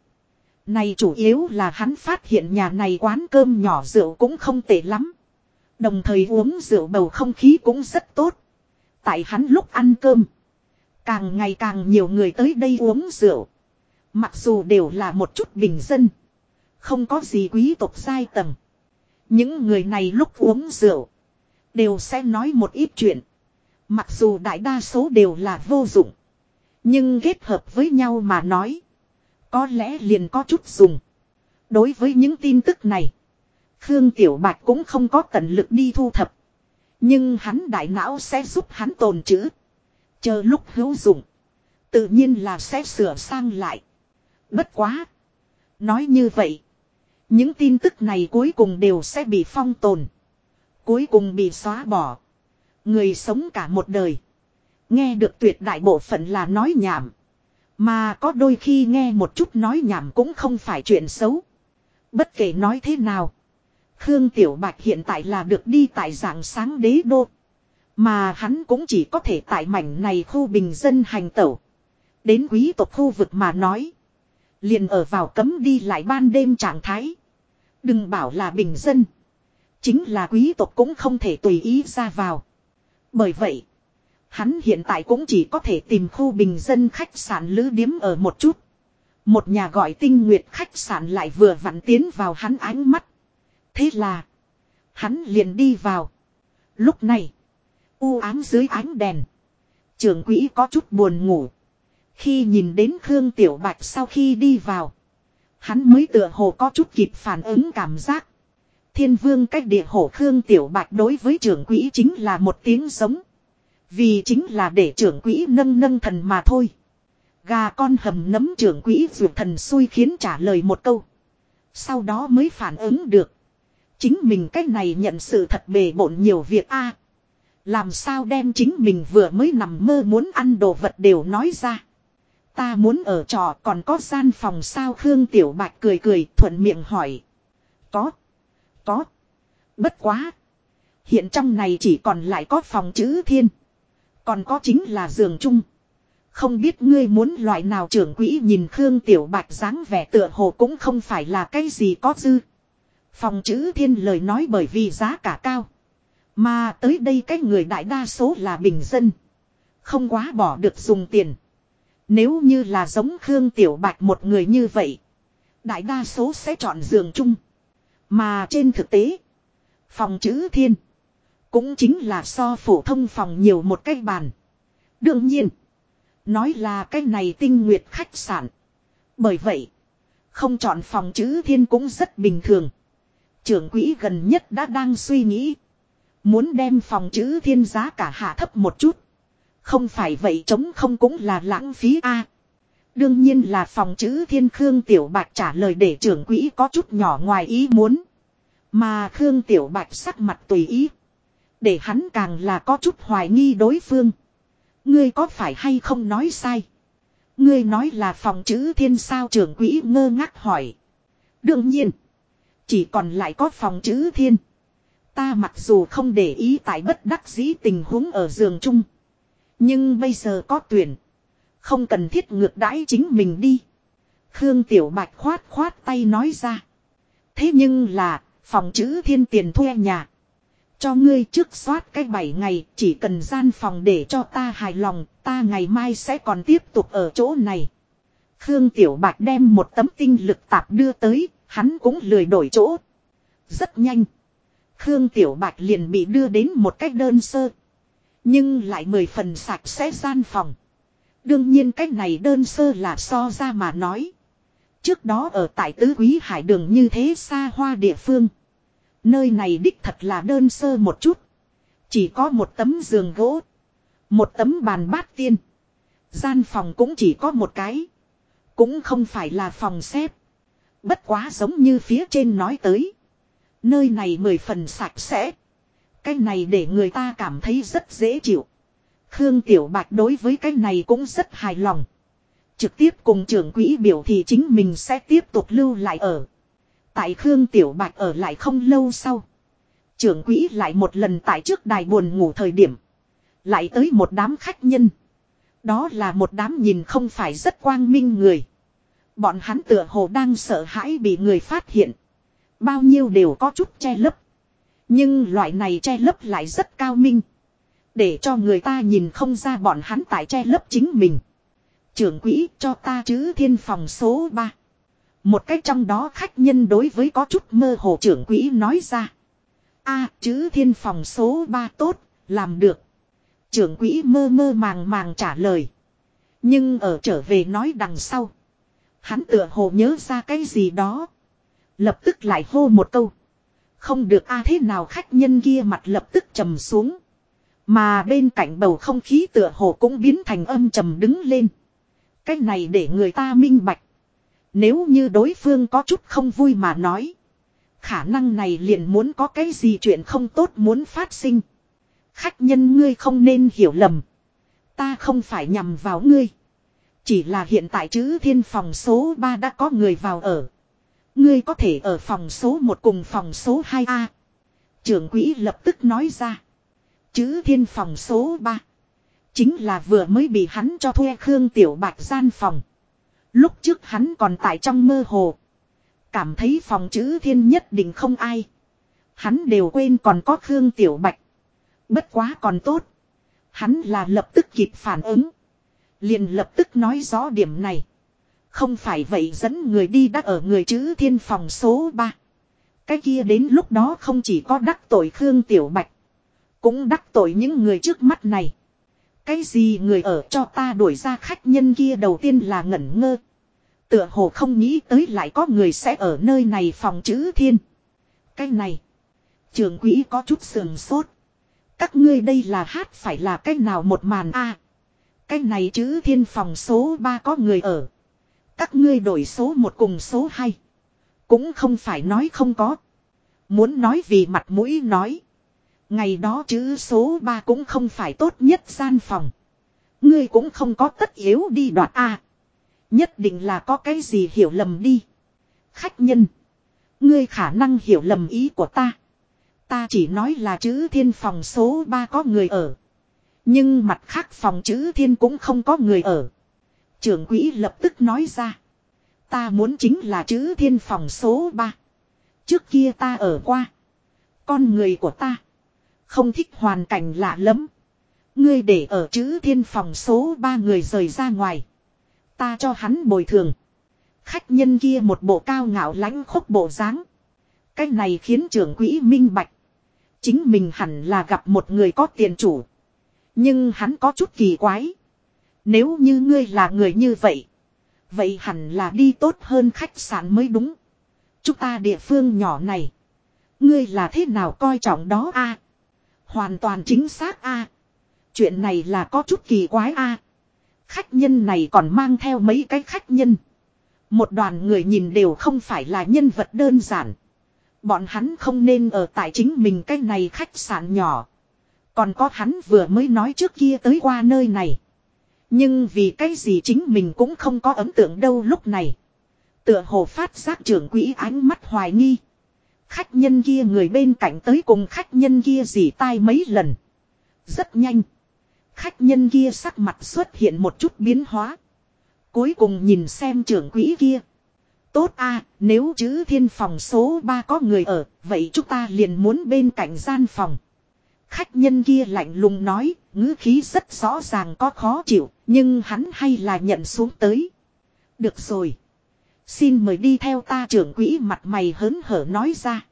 Này chủ yếu là hắn phát hiện nhà này quán cơm nhỏ rượu cũng không tệ lắm. Đồng thời uống rượu bầu không khí cũng rất tốt. Tại hắn lúc ăn cơm. Càng ngày càng nhiều người tới đây uống rượu. Mặc dù đều là một chút bình dân. Không có gì quý tộc giai tầng. Những người này lúc uống rượu. Đều sẽ nói một ít chuyện. Mặc dù đại đa số đều là vô dụng. Nhưng kết hợp với nhau mà nói. Có lẽ liền có chút dùng. Đối với những tin tức này. Khương Tiểu Bạch cũng không có tận lực đi thu thập. Nhưng hắn đại não sẽ giúp hắn tồn chữ. Chờ lúc hữu dụng. Tự nhiên là sẽ sửa sang lại. Bất quá. Nói như vậy. Những tin tức này cuối cùng đều sẽ bị phong tồn. Cuối cùng bị xóa bỏ. Người sống cả một đời. Nghe được tuyệt đại bộ phận là nói nhảm. Mà có đôi khi nghe một chút nói nhảm cũng không phải chuyện xấu. Bất kể nói thế nào. Khương Tiểu Bạch hiện tại là được đi tại dạng sáng đế đô. Mà hắn cũng chỉ có thể tại mảnh này khu bình dân hành tẩu. Đến quý tộc khu vực mà nói. Liền ở vào cấm đi lại ban đêm trạng thái. Đừng bảo là bình dân. Chính là quý tộc cũng không thể tùy ý ra vào. Bởi vậy. Hắn hiện tại cũng chỉ có thể tìm khu bình dân khách sạn lữ điếm ở một chút. Một nhà gọi tinh nguyệt khách sạn lại vừa vặn tiến vào hắn ánh mắt. Thế là. Hắn liền đi vào. Lúc này. U ám dưới ánh đèn. Trưởng quỹ có chút buồn ngủ. Khi nhìn đến Khương Tiểu Bạch sau khi đi vào. Hắn mới tựa hồ có chút kịp phản ứng cảm giác. Thiên vương cách địa hổ Khương Tiểu Bạch đối với trưởng quỹ chính là một tiếng giống. Vì chính là để trưởng quỹ nâng nâng thần mà thôi. Gà con hầm nấm trưởng quỹ vượt thần xui khiến trả lời một câu. Sau đó mới phản ứng được. Chính mình cách này nhận sự thật bề bộn nhiều việc a Làm sao đem chính mình vừa mới nằm mơ muốn ăn đồ vật đều nói ra. Ta muốn ở trò còn có gian phòng sao Khương Tiểu Bạch cười cười, thuận miệng hỏi. Có. Có. Bất quá. Hiện trong này chỉ còn lại có phòng chữ thiên. Còn có chính là giường chung. Không biết ngươi muốn loại nào trưởng quỹ nhìn Khương Tiểu Bạch dáng vẻ tựa hồ cũng không phải là cái gì có dư. Phòng chữ thiên lời nói bởi vì giá cả cao. Mà tới đây cái người đại đa số là bình dân. Không quá bỏ được dùng tiền. Nếu như là giống Khương Tiểu Bạch một người như vậy. Đại đa số sẽ chọn giường chung. Mà trên thực tế. Phòng chữ thiên. Cũng chính là so phổ thông phòng nhiều một cái bàn. Đương nhiên. Nói là cái này tinh nguyệt khách sạn. Bởi vậy. Không chọn phòng chữ thiên cũng rất bình thường. Trưởng quỹ gần nhất đã đang suy nghĩ. Muốn đem phòng chữ thiên giá cả hạ thấp một chút. Không phải vậy chống không cũng là lãng phí a. đương nhiên là phòng chữ thiên Khương Tiểu Bạch trả lời để trưởng quỹ có chút nhỏ ngoài ý muốn. Mà Khương Tiểu Bạch sắc mặt tùy ý. Để hắn càng là có chút hoài nghi đối phương. Ngươi có phải hay không nói sai? Ngươi nói là phòng chữ thiên sao trưởng quỹ ngơ ngác hỏi. Đương nhiên. Chỉ còn lại có phòng chữ thiên. Ta mặc dù không để ý tại bất đắc dĩ tình huống ở giường chung. Nhưng bây giờ có tuyển. Không cần thiết ngược đãi chính mình đi. Khương Tiểu Bạch khoát khoát tay nói ra. Thế nhưng là, phòng chữ thiên tiền thuê nhà. Cho ngươi trước soát cái 7 ngày, chỉ cần gian phòng để cho ta hài lòng, ta ngày mai sẽ còn tiếp tục ở chỗ này. Khương Tiểu Bạch đem một tấm tinh lực tạp đưa tới, hắn cũng lười đổi chỗ. Rất nhanh. Khương Tiểu Bạch liền bị đưa đến một cách đơn sơ. Nhưng lại mười phần sạch sẽ gian phòng. Đương nhiên cách này đơn sơ là so ra mà nói. Trước đó ở tại tứ quý hải đường như thế xa hoa địa phương. Nơi này đích thật là đơn sơ một chút. Chỉ có một tấm giường gỗ. Một tấm bàn bát tiên. Gian phòng cũng chỉ có một cái. Cũng không phải là phòng xếp. Bất quá giống như phía trên nói tới. Nơi này mười phần sạch sẽ. Cái này để người ta cảm thấy rất dễ chịu. Khương Tiểu Bạch đối với cái này cũng rất hài lòng. Trực tiếp cùng trưởng quỹ biểu thì chính mình sẽ tiếp tục lưu lại ở. Tại Khương Tiểu Bạch ở lại không lâu sau. Trưởng quỹ lại một lần tại trước đài buồn ngủ thời điểm. Lại tới một đám khách nhân. Đó là một đám nhìn không phải rất quang minh người. Bọn hắn tựa hồ đang sợ hãi bị người phát hiện. Bao nhiêu đều có chút che lấp. Nhưng loại này che lấp lại rất cao minh. Để cho người ta nhìn không ra bọn hắn tại che lấp chính mình. Trưởng quỹ cho ta chữ thiên phòng số 3. Một cách trong đó khách nhân đối với có chút mơ hồ trưởng quỹ nói ra. a chữ thiên phòng số 3 tốt, làm được. Trưởng quỹ mơ mơ màng màng trả lời. Nhưng ở trở về nói đằng sau. Hắn tựa hồ nhớ ra cái gì đó. Lập tức lại hô một câu. Không được a à thế nào khách nhân kia mặt lập tức trầm xuống. Mà bên cạnh bầu không khí tựa hồ cũng biến thành âm trầm đứng lên. Cái này để người ta minh bạch. Nếu như đối phương có chút không vui mà nói. Khả năng này liền muốn có cái gì chuyện không tốt muốn phát sinh. Khách nhân ngươi không nên hiểu lầm. Ta không phải nhằm vào ngươi. Chỉ là hiện tại chữ thiên phòng số 3 đã có người vào ở. Ngươi có thể ở phòng số 1 cùng phòng số 2A. Trưởng quỹ lập tức nói ra. Chữ thiên phòng số 3. Chính là vừa mới bị hắn cho thuê Khương Tiểu Bạch gian phòng. Lúc trước hắn còn tại trong mơ hồ. Cảm thấy phòng chữ thiên nhất định không ai. Hắn đều quên còn có Khương Tiểu Bạch. Bất quá còn tốt. Hắn là lập tức kịp phản ứng. Liền lập tức nói rõ điểm này. Không phải vậy dẫn người đi đã ở người chữ thiên phòng số 3. Cái kia đến lúc đó không chỉ có đắc tội Khương Tiểu Bạch. Cũng đắc tội những người trước mắt này. Cái gì người ở cho ta đuổi ra khách nhân kia đầu tiên là ngẩn ngơ. Tựa hồ không nghĩ tới lại có người sẽ ở nơi này phòng chữ thiên. Cái này. Trường quỹ có chút sườn sốt. Các ngươi đây là hát phải là cái nào một màn a Cái này chữ thiên phòng số 3 có người ở. Các ngươi đổi số một cùng số hai Cũng không phải nói không có. Muốn nói vì mặt mũi nói. Ngày đó chữ số 3 cũng không phải tốt nhất gian phòng. Ngươi cũng không có tất yếu đi đoạt A. Nhất định là có cái gì hiểu lầm đi. Khách nhân. Ngươi khả năng hiểu lầm ý của ta. Ta chỉ nói là chữ thiên phòng số 3 có người ở. Nhưng mặt khác phòng chữ thiên cũng không có người ở. Trưởng quỹ lập tức nói ra. Ta muốn chính là chữ thiên phòng số 3. Trước kia ta ở qua. Con người của ta. Không thích hoàn cảnh lạ lắm. Ngươi để ở chữ thiên phòng số 3 người rời ra ngoài. Ta cho hắn bồi thường. Khách nhân kia một bộ cao ngạo lãnh khốc bộ dáng. Cái này khiến trưởng quỹ minh bạch. Chính mình hẳn là gặp một người có tiền chủ. Nhưng hắn có chút kỳ quái. Nếu như ngươi là người như vậy. Vậy hẳn là đi tốt hơn khách sạn mới đúng. Chúng ta địa phương nhỏ này. Ngươi là thế nào coi trọng đó a? Hoàn toàn chính xác a. Chuyện này là có chút kỳ quái a. Khách nhân này còn mang theo mấy cái khách nhân. Một đoàn người nhìn đều không phải là nhân vật đơn giản. Bọn hắn không nên ở tại chính mình cái này khách sạn nhỏ. Còn có hắn vừa mới nói trước kia tới qua nơi này. Nhưng vì cái gì chính mình cũng không có ấn tượng đâu lúc này. Tựa hồ phát giác trưởng quỹ ánh mắt hoài nghi. Khách nhân kia người bên cạnh tới cùng khách nhân kia dì tai mấy lần. Rất nhanh. Khách nhân kia sắc mặt xuất hiện một chút biến hóa. Cuối cùng nhìn xem trưởng quỹ kia. Tốt a nếu chữ thiên phòng số 3 có người ở, vậy chúng ta liền muốn bên cạnh gian phòng. Khách nhân kia lạnh lùng nói, ngữ khí rất rõ ràng có khó chịu, nhưng hắn hay là nhận xuống tới. Được rồi. Xin mời đi theo ta trưởng quỹ mặt mày hớn hở nói ra.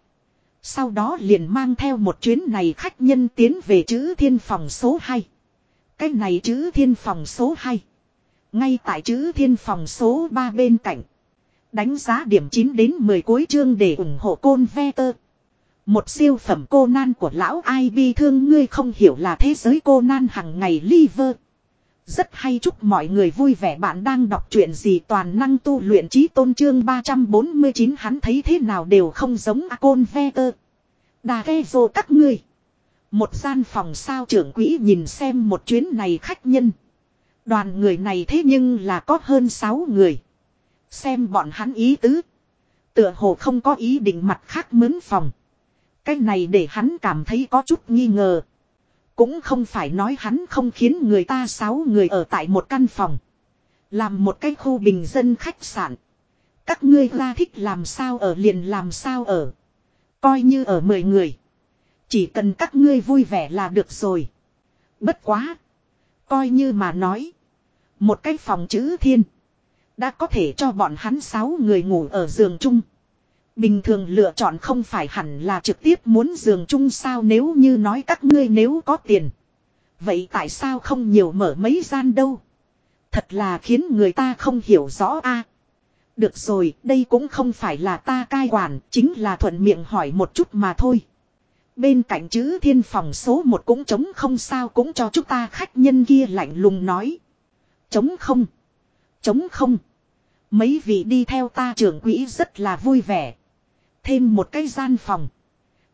Sau đó liền mang theo một chuyến này khách nhân tiến về chữ thiên phòng số 2. Cái này chữ thiên phòng số 2. Ngay tại chữ thiên phòng số 3 bên cạnh. Đánh giá điểm 9 đến 10 cuối chương để ủng hộ côn ve tơ. Một siêu phẩm cô nan của lão ai bi thương ngươi không hiểu là thế giới cô nan hằng ngày liver. Rất hay chúc mọi người vui vẻ bạn đang đọc truyện gì toàn năng tu luyện trí tôn trương 349 hắn thấy thế nào đều không giống A Côn Ve Tơ. Đà ghe vô các ngươi. Một gian phòng sao trưởng quỹ nhìn xem một chuyến này khách nhân. Đoàn người này thế nhưng là có hơn 6 người. Xem bọn hắn ý tứ. Tựa hồ không có ý định mặt khác mướn phòng. Cái này để hắn cảm thấy có chút nghi ngờ. Cũng không phải nói hắn không khiến người ta sáu người ở tại một căn phòng. Làm một cái khu bình dân khách sạn. Các ngươi ra thích làm sao ở liền làm sao ở. Coi như ở mười người. Chỉ cần các ngươi vui vẻ là được rồi. Bất quá. Coi như mà nói. Một cái phòng chữ thiên. Đã có thể cho bọn hắn sáu người ngủ ở giường chung. Bình thường lựa chọn không phải hẳn là trực tiếp muốn giường chung sao nếu như nói các ngươi nếu có tiền. Vậy tại sao không nhiều mở mấy gian đâu? Thật là khiến người ta không hiểu rõ a. À, được rồi, đây cũng không phải là ta cai quản, chính là thuận miệng hỏi một chút mà thôi. Bên cạnh chữ thiên phòng số một cũng trống không sao cũng cho chúng ta khách nhân kia lạnh lùng nói. Trống không. Trống không. Mấy vị đi theo ta trưởng quỹ rất là vui vẻ. Thêm một cái gian phòng.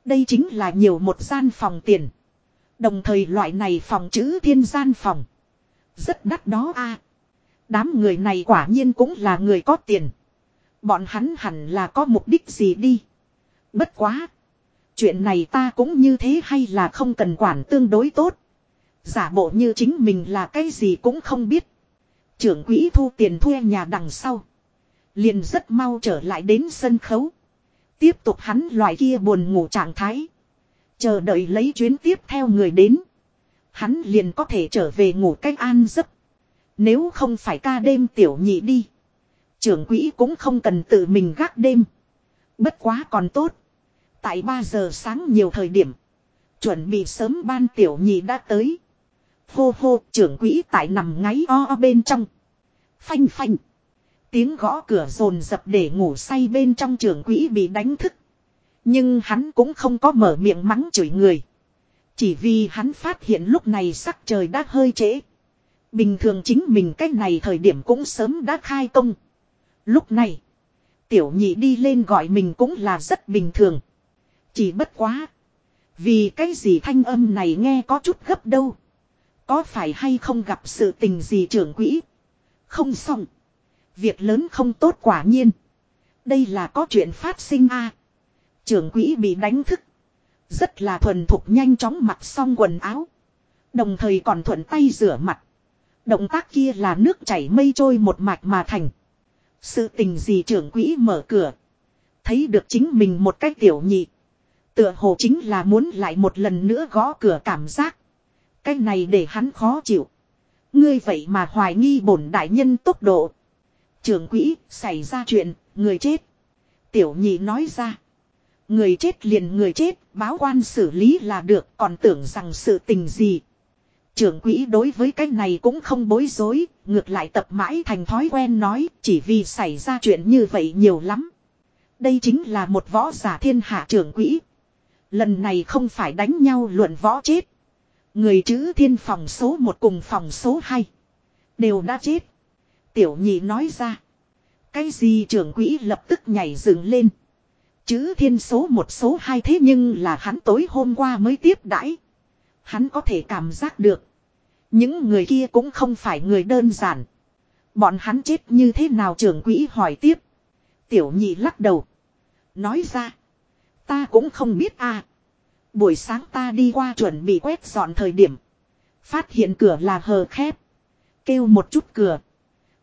Đây chính là nhiều một gian phòng tiền. Đồng thời loại này phòng chữ thiên gian phòng. Rất đắt đó a. Đám người này quả nhiên cũng là người có tiền. Bọn hắn hẳn là có mục đích gì đi. Bất quá. Chuyện này ta cũng như thế hay là không cần quản tương đối tốt. Giả bộ như chính mình là cái gì cũng không biết. Trưởng quỹ thu tiền thuê nhà đằng sau. Liền rất mau trở lại đến sân khấu. Tiếp tục hắn loại kia buồn ngủ trạng thái. Chờ đợi lấy chuyến tiếp theo người đến. Hắn liền có thể trở về ngủ cách an giấc. Nếu không phải ca đêm tiểu nhị đi. Trưởng quỹ cũng không cần tự mình gác đêm. Bất quá còn tốt. Tại 3 giờ sáng nhiều thời điểm. Chuẩn bị sớm ban tiểu nhị đã tới. Hô hô trưởng quỹ tại nằm ngáy o, o bên trong. Phanh phanh. Tiếng gõ cửa rồn dập để ngủ say bên trong trưởng quỹ bị đánh thức. Nhưng hắn cũng không có mở miệng mắng chửi người. Chỉ vì hắn phát hiện lúc này sắc trời đã hơi trễ. Bình thường chính mình cách này thời điểm cũng sớm đã khai công. Lúc này, tiểu nhị đi lên gọi mình cũng là rất bình thường. Chỉ bất quá. Vì cái gì thanh âm này nghe có chút gấp đâu. Có phải hay không gặp sự tình gì trưởng quỹ? Không xong. Việc lớn không tốt quả nhiên. Đây là có chuyện phát sinh a. Trưởng quỹ bị đánh thức. Rất là thuần thục nhanh chóng mặc xong quần áo. Đồng thời còn thuận tay rửa mặt. Động tác kia là nước chảy mây trôi một mạch mà thành. Sự tình gì trưởng quỹ mở cửa. Thấy được chính mình một cách tiểu nhị. Tựa hồ chính là muốn lại một lần nữa gõ cửa cảm giác. Cái này để hắn khó chịu. Ngươi vậy mà hoài nghi bổn đại nhân tốc độ. Trưởng quỹ, xảy ra chuyện, người chết. Tiểu nhị nói ra. Người chết liền người chết, báo quan xử lý là được, còn tưởng rằng sự tình gì. Trưởng quỹ đối với cái này cũng không bối rối, ngược lại tập mãi thành thói quen nói, chỉ vì xảy ra chuyện như vậy nhiều lắm. Đây chính là một võ giả thiên hạ trưởng quỹ. Lần này không phải đánh nhau luận võ chết. Người chữ thiên phòng số một cùng phòng số hai Đều đã chết. Tiểu nhị nói ra. Cái gì trưởng quỹ lập tức nhảy dựng lên. Chữ thiên số một số hai thế nhưng là hắn tối hôm qua mới tiếp đãi. Hắn có thể cảm giác được. Những người kia cũng không phải người đơn giản. Bọn hắn chết như thế nào trưởng quỹ hỏi tiếp. Tiểu nhị lắc đầu. Nói ra. Ta cũng không biết a. Buổi sáng ta đi qua chuẩn bị quét dọn thời điểm. Phát hiện cửa là hờ khép. Kêu một chút cửa.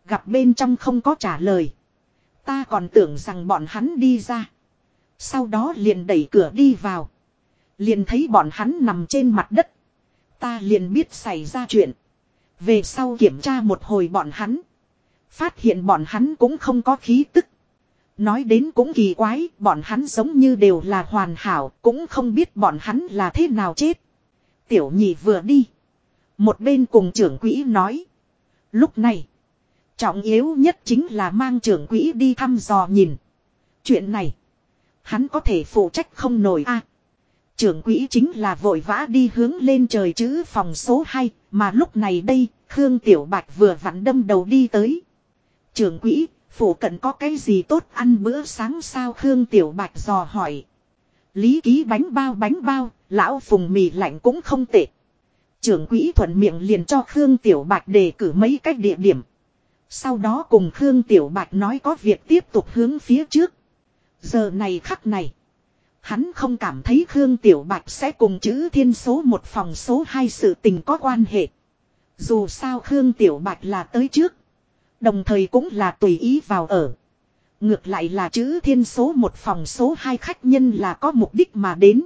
Gặp bên trong không có trả lời. Ta còn tưởng rằng bọn hắn đi ra. Sau đó liền đẩy cửa đi vào. Liền thấy bọn hắn nằm trên mặt đất. Ta liền biết xảy ra chuyện. Về sau kiểm tra một hồi bọn hắn. Phát hiện bọn hắn cũng không có khí tức. Nói đến cũng kỳ quái, bọn hắn giống như đều là hoàn hảo, cũng không biết bọn hắn là thế nào chết. Tiểu nhị vừa đi. Một bên cùng trưởng quỹ nói. Lúc này, trọng yếu nhất chính là mang trưởng quỹ đi thăm dò nhìn. Chuyện này, hắn có thể phụ trách không nổi a. trưởng quỹ chính là vội vã đi hướng lên trời chữ phòng số 2, mà lúc này đây, Khương Tiểu Bạch vừa vặn đâm đầu đi tới. Trưởng quỹ, Phủ cận có cái gì tốt ăn bữa sáng sao Khương Tiểu Bạch dò hỏi. Lý ký bánh bao bánh bao, lão phùng mì lạnh cũng không tệ. Trưởng quỹ thuận miệng liền cho Khương Tiểu Bạch đề cử mấy cách địa điểm. Sau đó cùng Khương Tiểu Bạch nói có việc tiếp tục hướng phía trước. Giờ này khắc này. Hắn không cảm thấy Khương Tiểu Bạch sẽ cùng chữ thiên số một phòng số hai sự tình có quan hệ. Dù sao Khương Tiểu Bạch là tới trước. Đồng thời cũng là tùy ý vào ở. Ngược lại là chữ thiên số một phòng số hai khách nhân là có mục đích mà đến.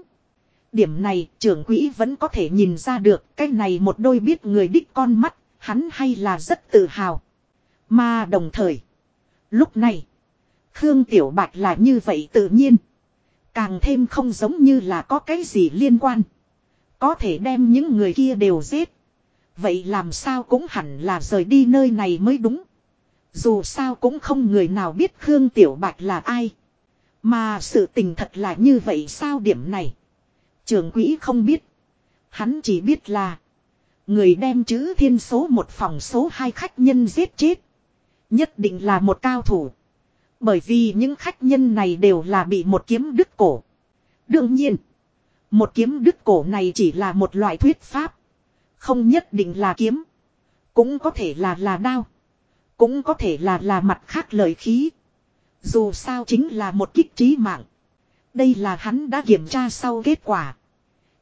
Điểm này trưởng quỹ vẫn có thể nhìn ra được cái này một đôi biết người đích con mắt, hắn hay là rất tự hào. Mà đồng thời, lúc này, Khương Tiểu Bạch là như vậy tự nhiên. Càng thêm không giống như là có cái gì liên quan. Có thể đem những người kia đều giết. Vậy làm sao cũng hẳn là rời đi nơi này mới đúng. Dù sao cũng không người nào biết Khương Tiểu Bạch là ai. Mà sự tình thật là như vậy sao điểm này. Trường quỹ không biết. Hắn chỉ biết là. Người đem chữ thiên số một phòng số hai khách nhân giết chết. Nhất định là một cao thủ. Bởi vì những khách nhân này đều là bị một kiếm đứt cổ. Đương nhiên. Một kiếm đứt cổ này chỉ là một loại thuyết pháp. Không nhất định là kiếm. Cũng có thể là là đao. Cũng có thể là là mặt khác lời khí. Dù sao chính là một kích trí mạng. Đây là hắn đã kiểm tra sau kết quả.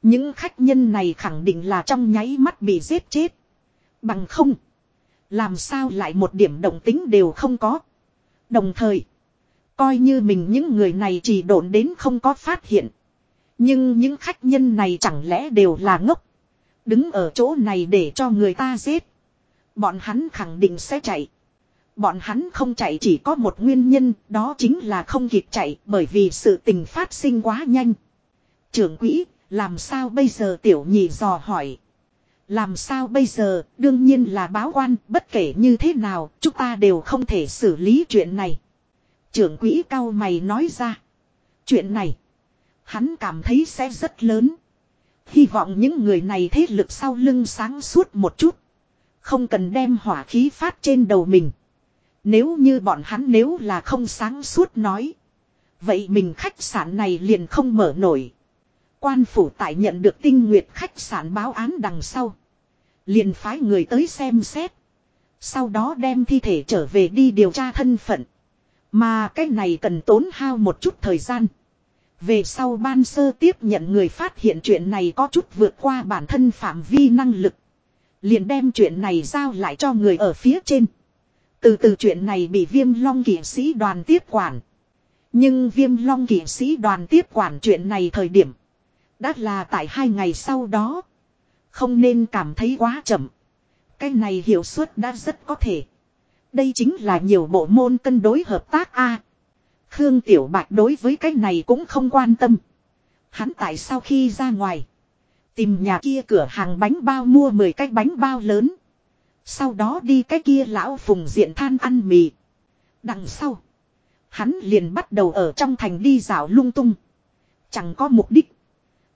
Những khách nhân này khẳng định là trong nháy mắt bị giết chết. Bằng không. Làm sao lại một điểm động tính đều không có. Đồng thời. Coi như mình những người này chỉ độn đến không có phát hiện. Nhưng những khách nhân này chẳng lẽ đều là ngốc. Đứng ở chỗ này để cho người ta giết. Bọn hắn khẳng định sẽ chạy. Bọn hắn không chạy chỉ có một nguyên nhân, đó chính là không kịp chạy bởi vì sự tình phát sinh quá nhanh. Trưởng quỹ, làm sao bây giờ tiểu nhị dò hỏi. Làm sao bây giờ, đương nhiên là báo quan, bất kể như thế nào, chúng ta đều không thể xử lý chuyện này. Trưởng quỹ cao mày nói ra. Chuyện này, hắn cảm thấy sẽ rất lớn. Hy vọng những người này thế lực sau lưng sáng suốt một chút. Không cần đem hỏa khí phát trên đầu mình. Nếu như bọn hắn nếu là không sáng suốt nói. Vậy mình khách sạn này liền không mở nổi. Quan phủ tại nhận được tinh nguyệt khách sạn báo án đằng sau. Liền phái người tới xem xét. Sau đó đem thi thể trở về đi điều tra thân phận. Mà cái này cần tốn hao một chút thời gian. Về sau ban sơ tiếp nhận người phát hiện chuyện này có chút vượt qua bản thân phạm vi năng lực. Liền đem chuyện này giao lại cho người ở phía trên. Từ từ chuyện này bị viêm long kỷ sĩ đoàn tiếp quản. Nhưng viêm long kỷ sĩ đoàn tiếp quản chuyện này thời điểm. Đã là tại hai ngày sau đó. Không nên cảm thấy quá chậm. Cái này hiệu suất đã rất có thể. Đây chính là nhiều bộ môn cân đối hợp tác a. Khương Tiểu Bạch đối với cái này cũng không quan tâm. Hắn tại sau khi ra ngoài. Tìm nhà kia cửa hàng bánh bao mua 10 cái bánh bao lớn. Sau đó đi cái kia lão phùng diện than ăn mì. Đằng sau. Hắn liền bắt đầu ở trong thành đi dạo lung tung. Chẳng có mục đích.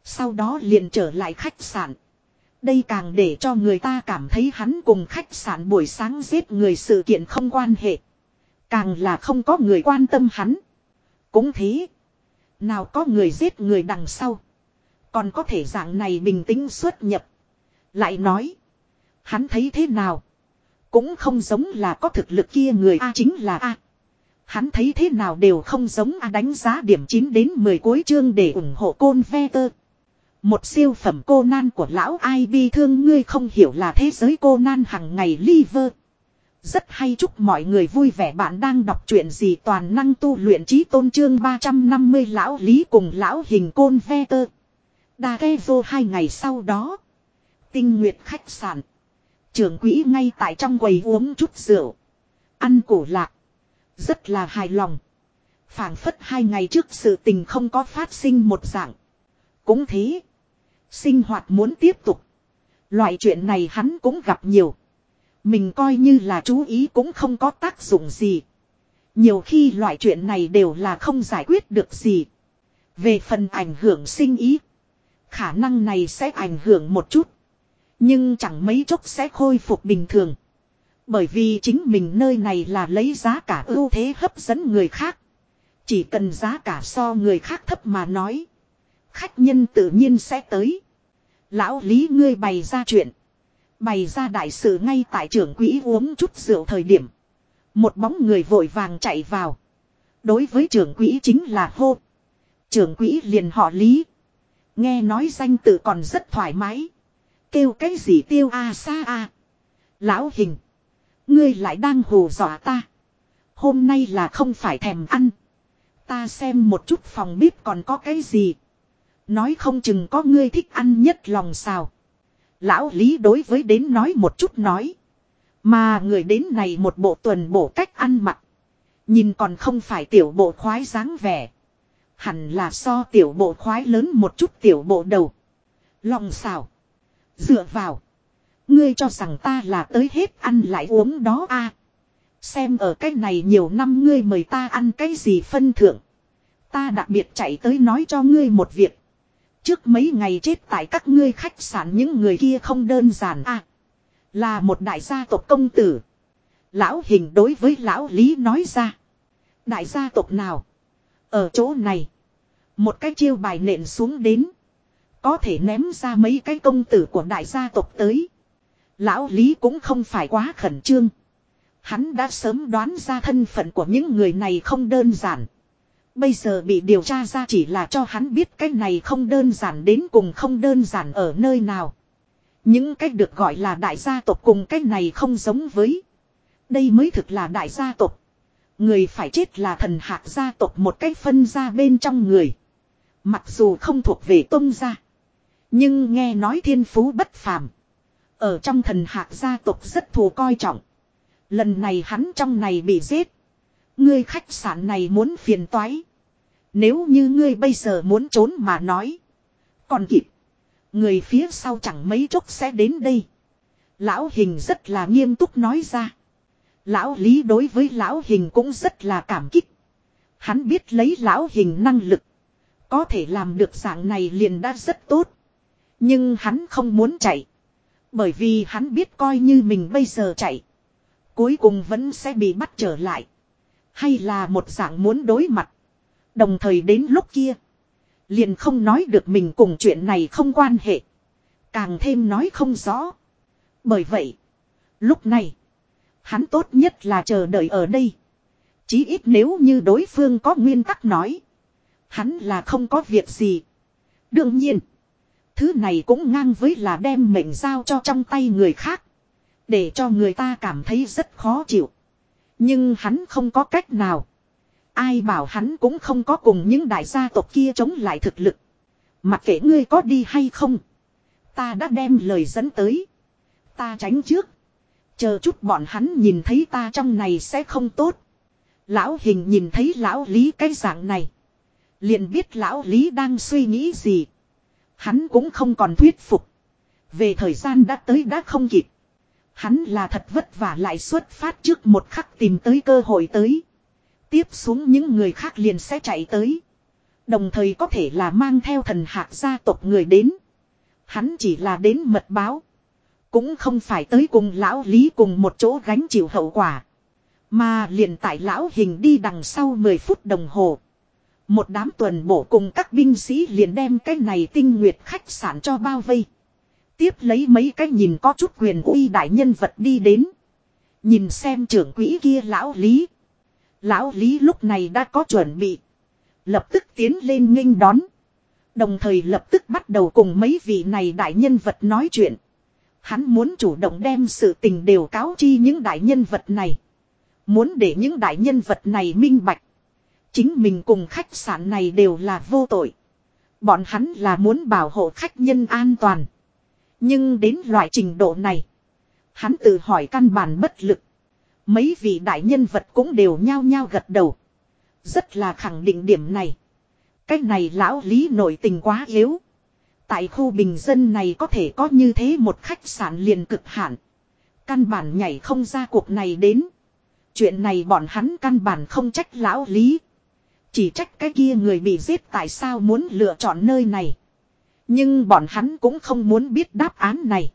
Sau đó liền trở lại khách sạn. Đây càng để cho người ta cảm thấy hắn cùng khách sạn buổi sáng giết người sự kiện không quan hệ. Càng là không có người quan tâm hắn. Cũng thế. Nào có người giết người đằng sau. Còn có thể dạng này bình tĩnh xuất nhập. Lại nói. Hắn thấy thế nào. Cũng không giống là có thực lực kia người A chính là A. Hắn thấy thế nào đều không giống A đánh giá điểm 9 đến 10 cuối chương để ủng hộ côn ve tơ. Một siêu phẩm cô nan của lão ai bi thương ngươi không hiểu là thế giới cô nan hằng ngày liver. Rất hay chúc mọi người vui vẻ bạn đang đọc truyện gì toàn năng tu luyện trí tôn trương 350 lão lý cùng lão hình côn ve tơ. Đà ghe vô hai ngày sau đó. Tinh nguyệt khách sạn. Trưởng quỹ ngay tại trong quầy uống chút rượu. Ăn cổ lạc. Rất là hài lòng. phảng phất hai ngày trước sự tình không có phát sinh một dạng. Cũng thế. Sinh hoạt muốn tiếp tục. Loại chuyện này hắn cũng gặp nhiều. Mình coi như là chú ý cũng không có tác dụng gì. Nhiều khi loại chuyện này đều là không giải quyết được gì. Về phần ảnh hưởng sinh ý. Khả năng này sẽ ảnh hưởng một chút. Nhưng chẳng mấy chốc sẽ khôi phục bình thường. Bởi vì chính mình nơi này là lấy giá cả ưu thế hấp dẫn người khác. Chỉ cần giá cả so người khác thấp mà nói. Khách nhân tự nhiên sẽ tới. Lão Lý ngươi bày ra chuyện. Bày ra đại sự ngay tại trưởng quỹ uống chút rượu thời điểm. Một bóng người vội vàng chạy vào. Đối với trưởng quỹ chính là hô. Trưởng quỹ liền họ Lý. Nghe nói danh tự còn rất thoải mái. Kêu cái gì tiêu a à xa a Lão hình. Ngươi lại đang hù dọa ta. Hôm nay là không phải thèm ăn. Ta xem một chút phòng bếp còn có cái gì. Nói không chừng có ngươi thích ăn nhất lòng xào Lão Lý đối với đến nói một chút nói. Mà người đến này một bộ tuần bổ cách ăn mặc. Nhìn còn không phải tiểu bộ khoái dáng vẻ. Hẳn là so tiểu bộ khoái lớn một chút tiểu bộ đầu. Lòng xào. Dựa vào. Ngươi cho rằng ta là tới hết ăn lại uống đó a à. Xem ở cái này nhiều năm ngươi mời ta ăn cái gì phân thượng. Ta đặc biệt chạy tới nói cho ngươi một việc. Trước mấy ngày chết tại các ngươi khách sạn những người kia không đơn giản à. Là một đại gia tộc công tử. Lão hình đối với lão lý nói ra. Đại gia tộc nào? Ở chỗ này. Một cái chiêu bài nện xuống đến. Có thể ném ra mấy cái công tử của đại gia tộc tới. Lão Lý cũng không phải quá khẩn trương. Hắn đã sớm đoán ra thân phận của những người này không đơn giản. Bây giờ bị điều tra ra chỉ là cho hắn biết cái này không đơn giản đến cùng không đơn giản ở nơi nào. Những cách được gọi là đại gia tộc cùng cái này không giống với. Đây mới thực là đại gia tộc. Người phải chết là thần hạc gia tộc một cách phân ra bên trong người. Mặc dù không thuộc về tôn gia. Nhưng nghe nói thiên phú bất phàm. Ở trong thần hạc gia tộc rất thù coi trọng. Lần này hắn trong này bị giết. Ngươi khách sạn này muốn phiền toái. Nếu như ngươi bây giờ muốn trốn mà nói. Còn kịp. Người phía sau chẳng mấy chốc sẽ đến đây. Lão hình rất là nghiêm túc nói ra. Lão lý đối với lão hình cũng rất là cảm kích. Hắn biết lấy lão hình năng lực. Có thể làm được dạng này liền đã rất tốt. Nhưng hắn không muốn chạy. Bởi vì hắn biết coi như mình bây giờ chạy. Cuối cùng vẫn sẽ bị bắt trở lại. Hay là một dạng muốn đối mặt. Đồng thời đến lúc kia. Liền không nói được mình cùng chuyện này không quan hệ. Càng thêm nói không rõ. Bởi vậy. Lúc này. Hắn tốt nhất là chờ đợi ở đây. Chí ít nếu như đối phương có nguyên tắc nói. Hắn là không có việc gì. Đương nhiên. Thứ này cũng ngang với là đem mệnh giao cho trong tay người khác. Để cho người ta cảm thấy rất khó chịu. Nhưng hắn không có cách nào. Ai bảo hắn cũng không có cùng những đại gia tộc kia chống lại thực lực. Mặc kệ ngươi có đi hay không. Ta đã đem lời dẫn tới. Ta tránh trước. Chờ chút bọn hắn nhìn thấy ta trong này sẽ không tốt. Lão hình nhìn thấy lão lý cái dạng này. Liền biết lão lý đang suy nghĩ gì. Hắn cũng không còn thuyết phục. Về thời gian đã tới đã không kịp. Hắn là thật vất vả lại xuất phát trước một khắc tìm tới cơ hội tới. Tiếp xuống những người khác liền sẽ chạy tới. Đồng thời có thể là mang theo thần hạc gia tộc người đến. Hắn chỉ là đến mật báo. Cũng không phải tới cùng lão lý cùng một chỗ gánh chịu hậu quả. Mà liền tại lão hình đi đằng sau 10 phút đồng hồ. Một đám tuần bổ cùng các binh sĩ liền đem cái này tinh nguyệt khách sạn cho bao vây. Tiếp lấy mấy cái nhìn có chút quyền uy đại nhân vật đi đến. Nhìn xem trưởng quỹ kia lão lý. Lão lý lúc này đã có chuẩn bị. Lập tức tiến lên nghênh đón. Đồng thời lập tức bắt đầu cùng mấy vị này đại nhân vật nói chuyện. Hắn muốn chủ động đem sự tình đều cáo chi những đại nhân vật này. Muốn để những đại nhân vật này minh bạch. Chính mình cùng khách sạn này đều là vô tội. Bọn hắn là muốn bảo hộ khách nhân an toàn. Nhưng đến loại trình độ này. Hắn tự hỏi căn bản bất lực. Mấy vị đại nhân vật cũng đều nhao nhao gật đầu. Rất là khẳng định điểm này. Cái này lão lý nổi tình quá yếu. Tại khu bình dân này có thể có như thế một khách sạn liền cực hạn. Căn bản nhảy không ra cuộc này đến. Chuyện này bọn hắn căn bản không trách lão lý. Chỉ trách cái kia người bị giết tại sao muốn lựa chọn nơi này. Nhưng bọn hắn cũng không muốn biết đáp án này.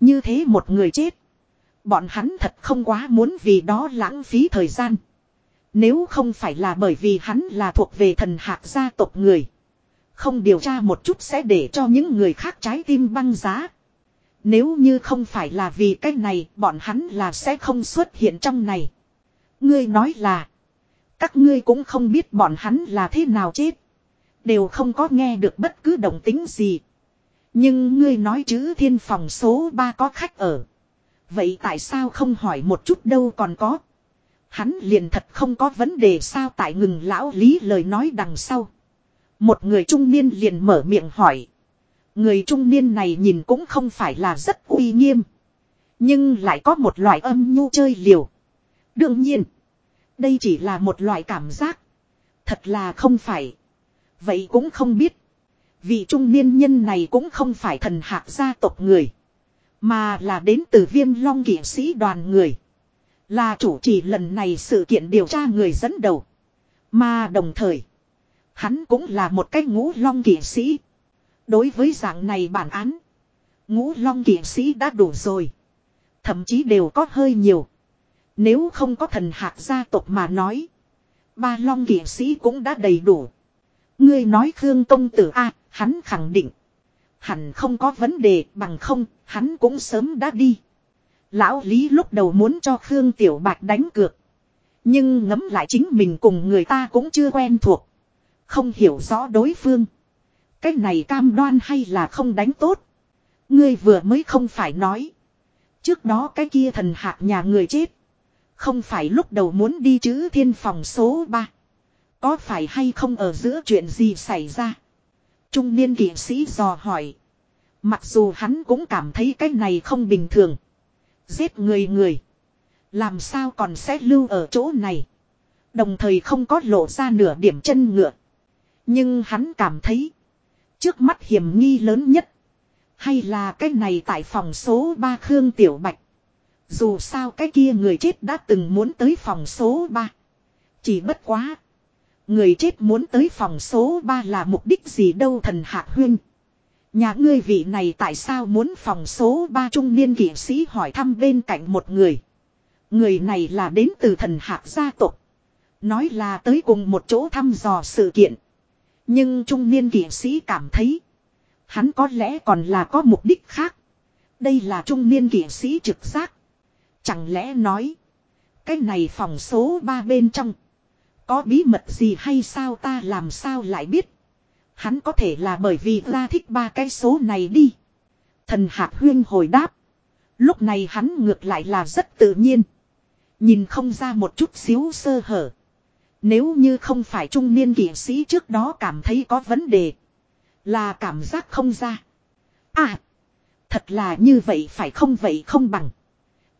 Như thế một người chết. Bọn hắn thật không quá muốn vì đó lãng phí thời gian. Nếu không phải là bởi vì hắn là thuộc về thần hạc gia tộc người. Không điều tra một chút sẽ để cho những người khác trái tim băng giá. Nếu như không phải là vì cái này, bọn hắn là sẽ không xuất hiện trong này. Ngươi nói là. Các ngươi cũng không biết bọn hắn là thế nào chết. Đều không có nghe được bất cứ động tính gì. Nhưng ngươi nói chữ thiên phòng số 3 có khách ở. Vậy tại sao không hỏi một chút đâu còn có. Hắn liền thật không có vấn đề sao tại ngừng lão lý lời nói đằng sau. Một người trung niên liền mở miệng hỏi. Người trung niên này nhìn cũng không phải là rất uy nghiêm. Nhưng lại có một loại âm nhu chơi liều. Đương nhiên. Đây chỉ là một loại cảm giác. Thật là không phải. Vậy cũng không biết. Vị trung niên nhân này cũng không phải thần hạc gia tộc người. Mà là đến từ viêm long kỷ sĩ đoàn người. Là chủ trì lần này sự kiện điều tra người dẫn đầu. Mà đồng thời. Hắn cũng là một cái ngũ long kỷ sĩ. Đối với dạng này bản án. Ngũ long kỷ sĩ đã đủ rồi. Thậm chí đều có hơi nhiều. Nếu không có thần hạc gia tộc mà nói. Ba long kỷ sĩ cũng đã đầy đủ. Ngươi nói Khương Công Tử A, hắn khẳng định. Hẳn không có vấn đề bằng không, hắn cũng sớm đã đi. Lão Lý lúc đầu muốn cho Khương Tiểu Bạch đánh cược. Nhưng ngấm lại chính mình cùng người ta cũng chưa quen thuộc. Không hiểu rõ đối phương. Cái này cam đoan hay là không đánh tốt. Ngươi vừa mới không phải nói. Trước đó cái kia thần hạ nhà người chết. Không phải lúc đầu muốn đi chữ thiên phòng số 3. Có phải hay không ở giữa chuyện gì xảy ra? Trung niên kỵ sĩ dò hỏi. Mặc dù hắn cũng cảm thấy cái này không bình thường. Giết người người. Làm sao còn sẽ lưu ở chỗ này. Đồng thời không có lộ ra nửa điểm chân ngựa. Nhưng hắn cảm thấy. Trước mắt hiểm nghi lớn nhất. Hay là cái này tại phòng số 3 Khương Tiểu Bạch. Dù sao cái kia người chết đã từng muốn tới phòng số 3. Chỉ bất quá. Người chết muốn tới phòng số 3 là mục đích gì đâu thần hạ huyên. Nhà ngươi vị này tại sao muốn phòng số 3 trung niên kỷ sĩ hỏi thăm bên cạnh một người. Người này là đến từ thần hạ gia tộc. Nói là tới cùng một chỗ thăm dò sự kiện. Nhưng trung niên kỷ sĩ cảm thấy. Hắn có lẽ còn là có mục đích khác. Đây là trung niên kỷ sĩ trực giác. Chẳng lẽ nói. Cái này phòng số 3 bên trong. Có bí mật gì hay sao ta làm sao lại biết. Hắn có thể là bởi vì ra thích ba cái số này đi. Thần hạc huyên hồi đáp. Lúc này hắn ngược lại là rất tự nhiên. Nhìn không ra một chút xíu sơ hở. Nếu như không phải trung niên kỷ sĩ trước đó cảm thấy có vấn đề. Là cảm giác không ra. À. Thật là như vậy phải không vậy không bằng.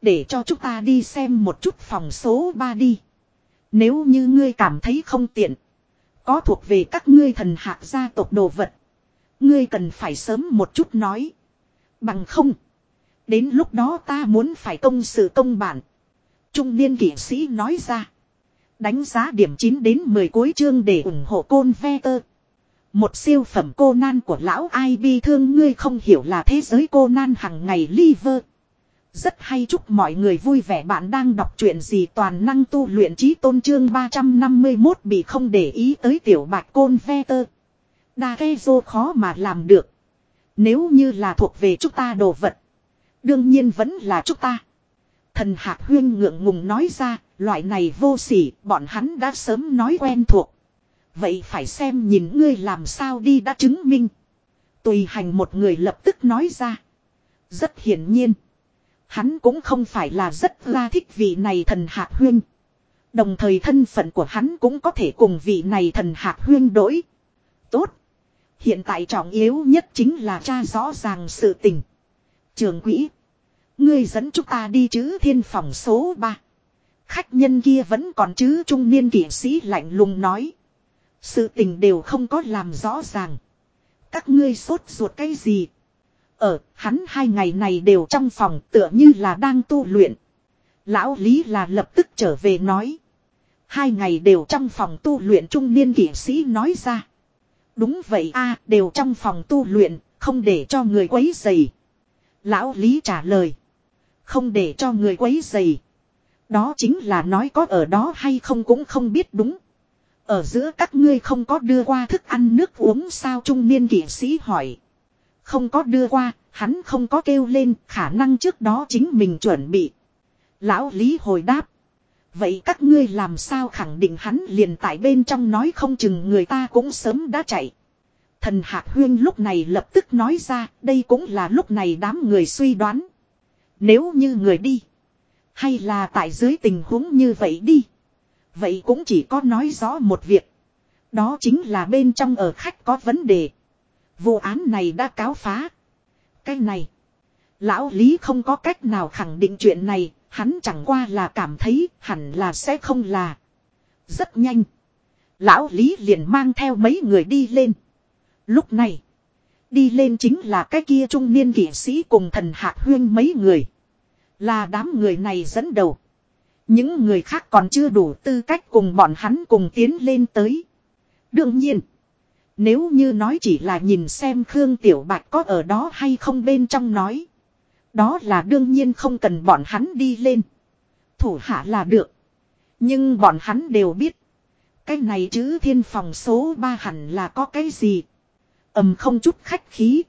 Để cho chúng ta đi xem một chút phòng số 3 đi. Nếu như ngươi cảm thấy không tiện. Có thuộc về các ngươi thần hạ gia tộc đồ vật. Ngươi cần phải sớm một chút nói. Bằng không. Đến lúc đó ta muốn phải công sự công bản. Trung niên kỷ sĩ nói ra. Đánh giá điểm 9 đến 10 cuối chương để ủng hộ côn ve tơ. Một siêu phẩm cô nan của lão ai bi thương, ngươi không hiểu là thế giới cô nan hằng ngày liver. Rất hay chúc mọi người vui vẻ bạn đang đọc chuyện gì toàn năng tu luyện trí tôn trương 351 bị không để ý tới tiểu bạch côn ve tơ. Đa ghe dô khó mà làm được. Nếu như là thuộc về chúng ta đồ vật. Đương nhiên vẫn là chúng ta. Thần hạc huyên ngượng ngùng nói ra, loại này vô sỉ, bọn hắn đã sớm nói quen thuộc. Vậy phải xem nhìn ngươi làm sao đi đã chứng minh. Tùy hành một người lập tức nói ra. Rất hiển nhiên. Hắn cũng không phải là rất la thích vị này thần hạc huyên. Đồng thời thân phận của hắn cũng có thể cùng vị này thần hạc huyên đổi. Tốt. Hiện tại trọng yếu nhất chính là tra rõ ràng sự tình. Trường quỹ. Ngươi dẫn chúng ta đi chứ thiên phòng số 3. Khách nhân kia vẫn còn chứ trung niên kỷ sĩ lạnh lùng nói. Sự tình đều không có làm rõ ràng. Các ngươi sốt ruột cái gì? Ở, hắn hai ngày này đều trong phòng tựa như là đang tu luyện. Lão Lý là lập tức trở về nói. Hai ngày đều trong phòng tu luyện trung niên kỷ sĩ nói ra. Đúng vậy a đều trong phòng tu luyện, không để cho người quấy dày. Lão Lý trả lời. Không để cho người quấy dày. Đó chính là nói có ở đó hay không cũng không biết đúng. Ở giữa các ngươi không có đưa qua thức ăn nước uống sao trung niên kỷ sĩ hỏi. Không có đưa qua, hắn không có kêu lên, khả năng trước đó chính mình chuẩn bị. Lão Lý hồi đáp. Vậy các ngươi làm sao khẳng định hắn liền tại bên trong nói không chừng người ta cũng sớm đã chạy. Thần Hạc Huyên lúc này lập tức nói ra, đây cũng là lúc này đám người suy đoán. Nếu như người đi, hay là tại dưới tình huống như vậy đi. Vậy cũng chỉ có nói rõ một việc. Đó chính là bên trong ở khách có vấn đề. Vụ án này đã cáo phá. Cái này. Lão Lý không có cách nào khẳng định chuyện này. Hắn chẳng qua là cảm thấy hẳn là sẽ không là. Rất nhanh. Lão Lý liền mang theo mấy người đi lên. Lúc này. Đi lên chính là cái kia trung niên kỷ sĩ cùng thần hạc huyên mấy người. Là đám người này dẫn đầu. Những người khác còn chưa đủ tư cách cùng bọn hắn cùng tiến lên tới. Đương nhiên. Nếu như nói chỉ là nhìn xem Khương Tiểu Bạch có ở đó hay không bên trong nói. Đó là đương nhiên không cần bọn hắn đi lên. Thủ hạ là được. Nhưng bọn hắn đều biết. Cái này chứ thiên phòng số 3 hẳn là có cái gì. ầm không chút khách khí.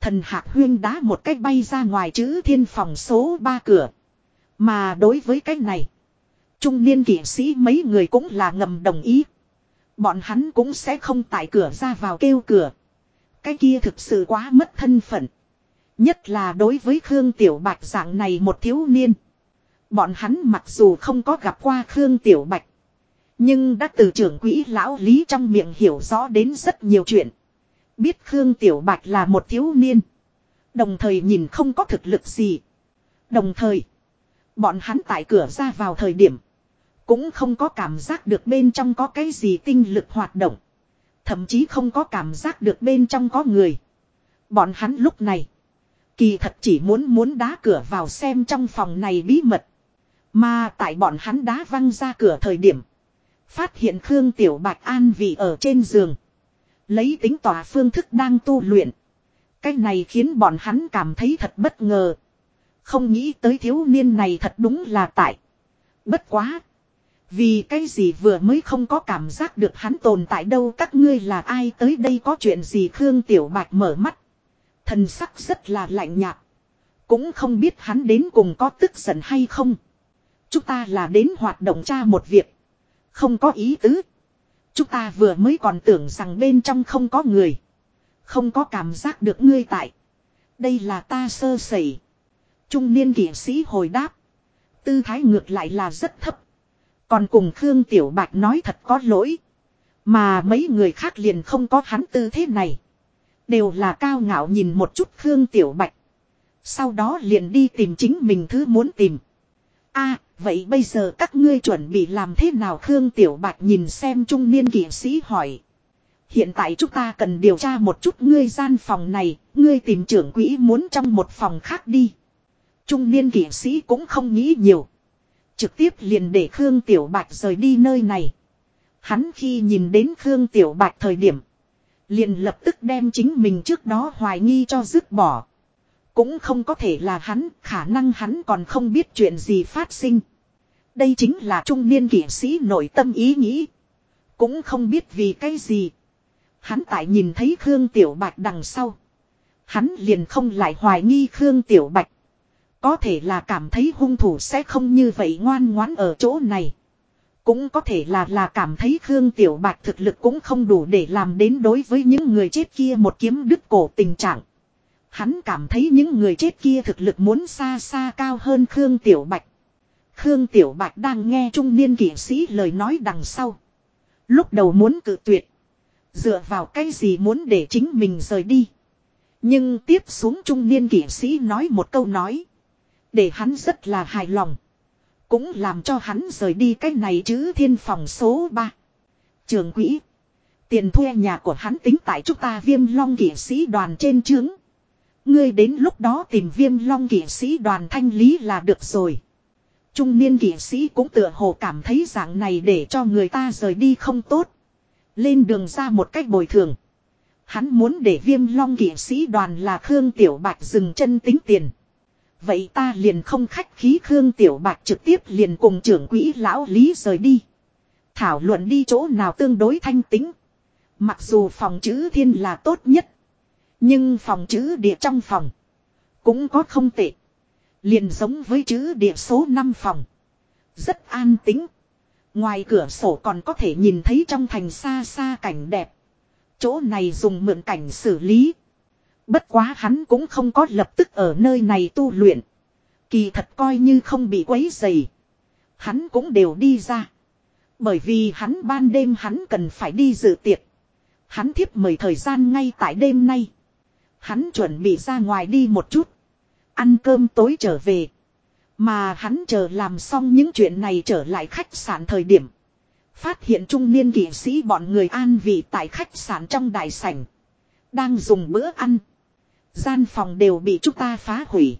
Thần hạc huyên đá một cách bay ra ngoài chữ thiên phòng số 3 cửa. Mà đối với cái này. Trung niên kỷ sĩ mấy người cũng là ngầm đồng ý. Bọn hắn cũng sẽ không tại cửa ra vào kêu cửa. Cái kia thực sự quá mất thân phận. Nhất là đối với Khương Tiểu Bạch dạng này một thiếu niên. Bọn hắn mặc dù không có gặp qua Khương Tiểu Bạch. Nhưng đã từ trưởng quỹ lão lý trong miệng hiểu rõ đến rất nhiều chuyện. Biết Khương Tiểu Bạch là một thiếu niên. Đồng thời nhìn không có thực lực gì. Đồng thời. Bọn hắn tại cửa ra vào thời điểm. Cũng không có cảm giác được bên trong có cái gì tinh lực hoạt động. Thậm chí không có cảm giác được bên trong có người. Bọn hắn lúc này. Kỳ thật chỉ muốn muốn đá cửa vào xem trong phòng này bí mật. Mà tại bọn hắn đá văng ra cửa thời điểm. Phát hiện Khương Tiểu Bạch an vị ở trên giường. Lấy tính tỏa phương thức đang tu luyện. Cái này khiến bọn hắn cảm thấy thật bất ngờ. Không nghĩ tới thiếu niên này thật đúng là tại. Bất quá. Vì cái gì vừa mới không có cảm giác được hắn tồn tại đâu, các ngươi là ai, tới đây có chuyện gì Khương Tiểu Bạch mở mắt. Thần sắc rất là lạnh nhạt. Cũng không biết hắn đến cùng có tức giận hay không. Chúng ta là đến hoạt động tra một việc. Không có ý tứ. Chúng ta vừa mới còn tưởng rằng bên trong không có người. Không có cảm giác được ngươi tại. Đây là ta sơ sẩy. Trung niên kỷ sĩ hồi đáp. Tư thái ngược lại là rất thấp. Còn cùng Khương Tiểu Bạch nói thật có lỗi. Mà mấy người khác liền không có hắn tư thế này. Đều là cao ngạo nhìn một chút Khương Tiểu Bạch. Sau đó liền đi tìm chính mình thứ muốn tìm. a vậy bây giờ các ngươi chuẩn bị làm thế nào Khương Tiểu Bạch nhìn xem trung niên kỷ sĩ hỏi. Hiện tại chúng ta cần điều tra một chút ngươi gian phòng này, ngươi tìm trưởng quỹ muốn trong một phòng khác đi. Trung niên kỷ sĩ cũng không nghĩ nhiều. Trực tiếp liền để Khương Tiểu Bạch rời đi nơi này. Hắn khi nhìn đến Khương Tiểu Bạch thời điểm. Liền lập tức đem chính mình trước đó hoài nghi cho dứt bỏ. Cũng không có thể là hắn, khả năng hắn còn không biết chuyện gì phát sinh. Đây chính là trung niên kỷ sĩ nội tâm ý nghĩ. Cũng không biết vì cái gì. Hắn tại nhìn thấy Khương Tiểu Bạch đằng sau. Hắn liền không lại hoài nghi Khương Tiểu Bạch. Có thể là cảm thấy hung thủ sẽ không như vậy ngoan ngoãn ở chỗ này. Cũng có thể là là cảm thấy Khương Tiểu Bạch thực lực cũng không đủ để làm đến đối với những người chết kia một kiếm đứt cổ tình trạng. Hắn cảm thấy những người chết kia thực lực muốn xa xa cao hơn Khương Tiểu Bạch. Khương Tiểu Bạch đang nghe trung niên kỷ sĩ lời nói đằng sau. Lúc đầu muốn cự tuyệt. Dựa vào cái gì muốn để chính mình rời đi. Nhưng tiếp xuống trung niên kỷ sĩ nói một câu nói. Để hắn rất là hài lòng. Cũng làm cho hắn rời đi cái này chứ thiên phòng số 3. Trường quỹ. Tiền thuê nhà của hắn tính tại chúng ta viêm long kỷ sĩ đoàn trên trướng. Ngươi đến lúc đó tìm viêm long kỷ sĩ đoàn thanh lý là được rồi. Trung niên kỷ sĩ cũng tựa hồ cảm thấy dạng này để cho người ta rời đi không tốt. Lên đường ra một cách bồi thường. Hắn muốn để viêm long kỷ sĩ đoàn là Khương Tiểu Bạch dừng chân tính tiền. Vậy ta liền không khách khí Khương Tiểu Bạch trực tiếp liền cùng trưởng quỹ lão Lý rời đi. Thảo luận đi chỗ nào tương đối thanh tính. Mặc dù phòng chữ thiên là tốt nhất. Nhưng phòng chữ địa trong phòng. Cũng có không tệ. Liền giống với chữ địa số 5 phòng. Rất an tính. Ngoài cửa sổ còn có thể nhìn thấy trong thành xa xa cảnh đẹp. Chỗ này dùng mượn cảnh xử lý. Bất quá hắn cũng không có lập tức ở nơi này tu luyện. Kỳ thật coi như không bị quấy dày. Hắn cũng đều đi ra. Bởi vì hắn ban đêm hắn cần phải đi dự tiệc. Hắn thiếp mời thời gian ngay tại đêm nay. Hắn chuẩn bị ra ngoài đi một chút. Ăn cơm tối trở về. Mà hắn chờ làm xong những chuyện này trở lại khách sạn thời điểm. Phát hiện trung niên kỷ sĩ bọn người an vị tại khách sạn trong đại sảnh. Đang dùng bữa ăn. Gian phòng đều bị chúng ta phá hủy.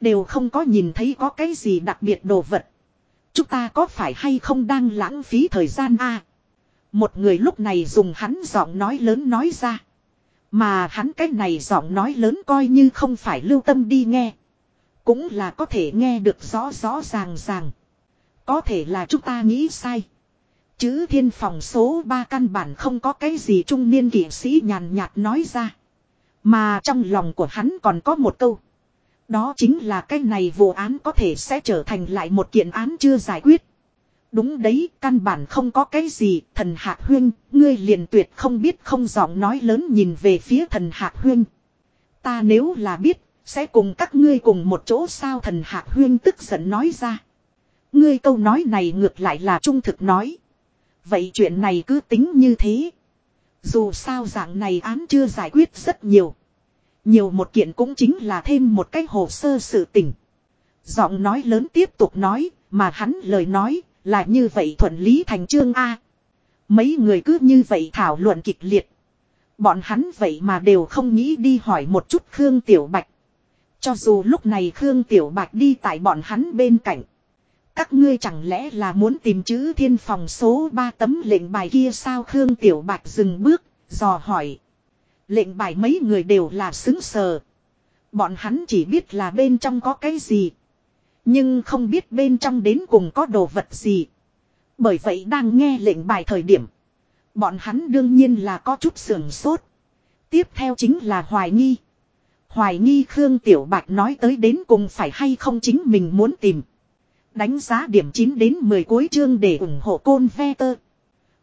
Đều không có nhìn thấy có cái gì đặc biệt đồ vật. Chúng ta có phải hay không đang lãng phí thời gian a? một người lúc này dùng hắn giọng nói lớn nói ra. Mà hắn cái này giọng nói lớn coi như không phải lưu tâm đi nghe. Cũng là có thể nghe được rõ rõ ràng ràng. Có thể là chúng ta nghĩ sai. Chứ thiên phòng số 3 căn bản không có cái gì trung niên kỷ sĩ nhàn nhạt nói ra. Mà trong lòng của hắn còn có một câu. Đó chính là cái này vụ án có thể sẽ trở thành lại một kiện án chưa giải quyết. Đúng đấy, căn bản không có cái gì, thần Hạc Huyên, ngươi liền tuyệt không biết không giọng nói lớn nhìn về phía thần Hạc Huyên. Ta nếu là biết, sẽ cùng các ngươi cùng một chỗ sao thần Hạc Huyên tức giận nói ra. Ngươi câu nói này ngược lại là trung thực nói. Vậy chuyện này cứ tính như thế. Dù sao dạng này án chưa giải quyết rất nhiều. Nhiều một kiện cũng chính là thêm một cái hồ sơ sự tình. Giọng nói lớn tiếp tục nói, mà hắn lời nói, là như vậy thuận lý thành trương A. Mấy người cứ như vậy thảo luận kịch liệt. Bọn hắn vậy mà đều không nghĩ đi hỏi một chút Khương Tiểu Bạch. Cho dù lúc này Khương Tiểu Bạch đi tại bọn hắn bên cạnh. Các ngươi chẳng lẽ là muốn tìm chữ thiên phòng số 3 tấm lệnh bài kia sao Khương Tiểu Bạch dừng bước, dò hỏi. Lệnh bài mấy người đều là xứng sờ. Bọn hắn chỉ biết là bên trong có cái gì. Nhưng không biết bên trong đến cùng có đồ vật gì. Bởi vậy đang nghe lệnh bài thời điểm. Bọn hắn đương nhiên là có chút sườn sốt. Tiếp theo chính là hoài nghi. Hoài nghi Khương Tiểu Bạch nói tới đến cùng phải hay không chính mình muốn tìm. Đánh giá điểm 9 đến 10 cuối chương để ủng hộ côn ve tơ.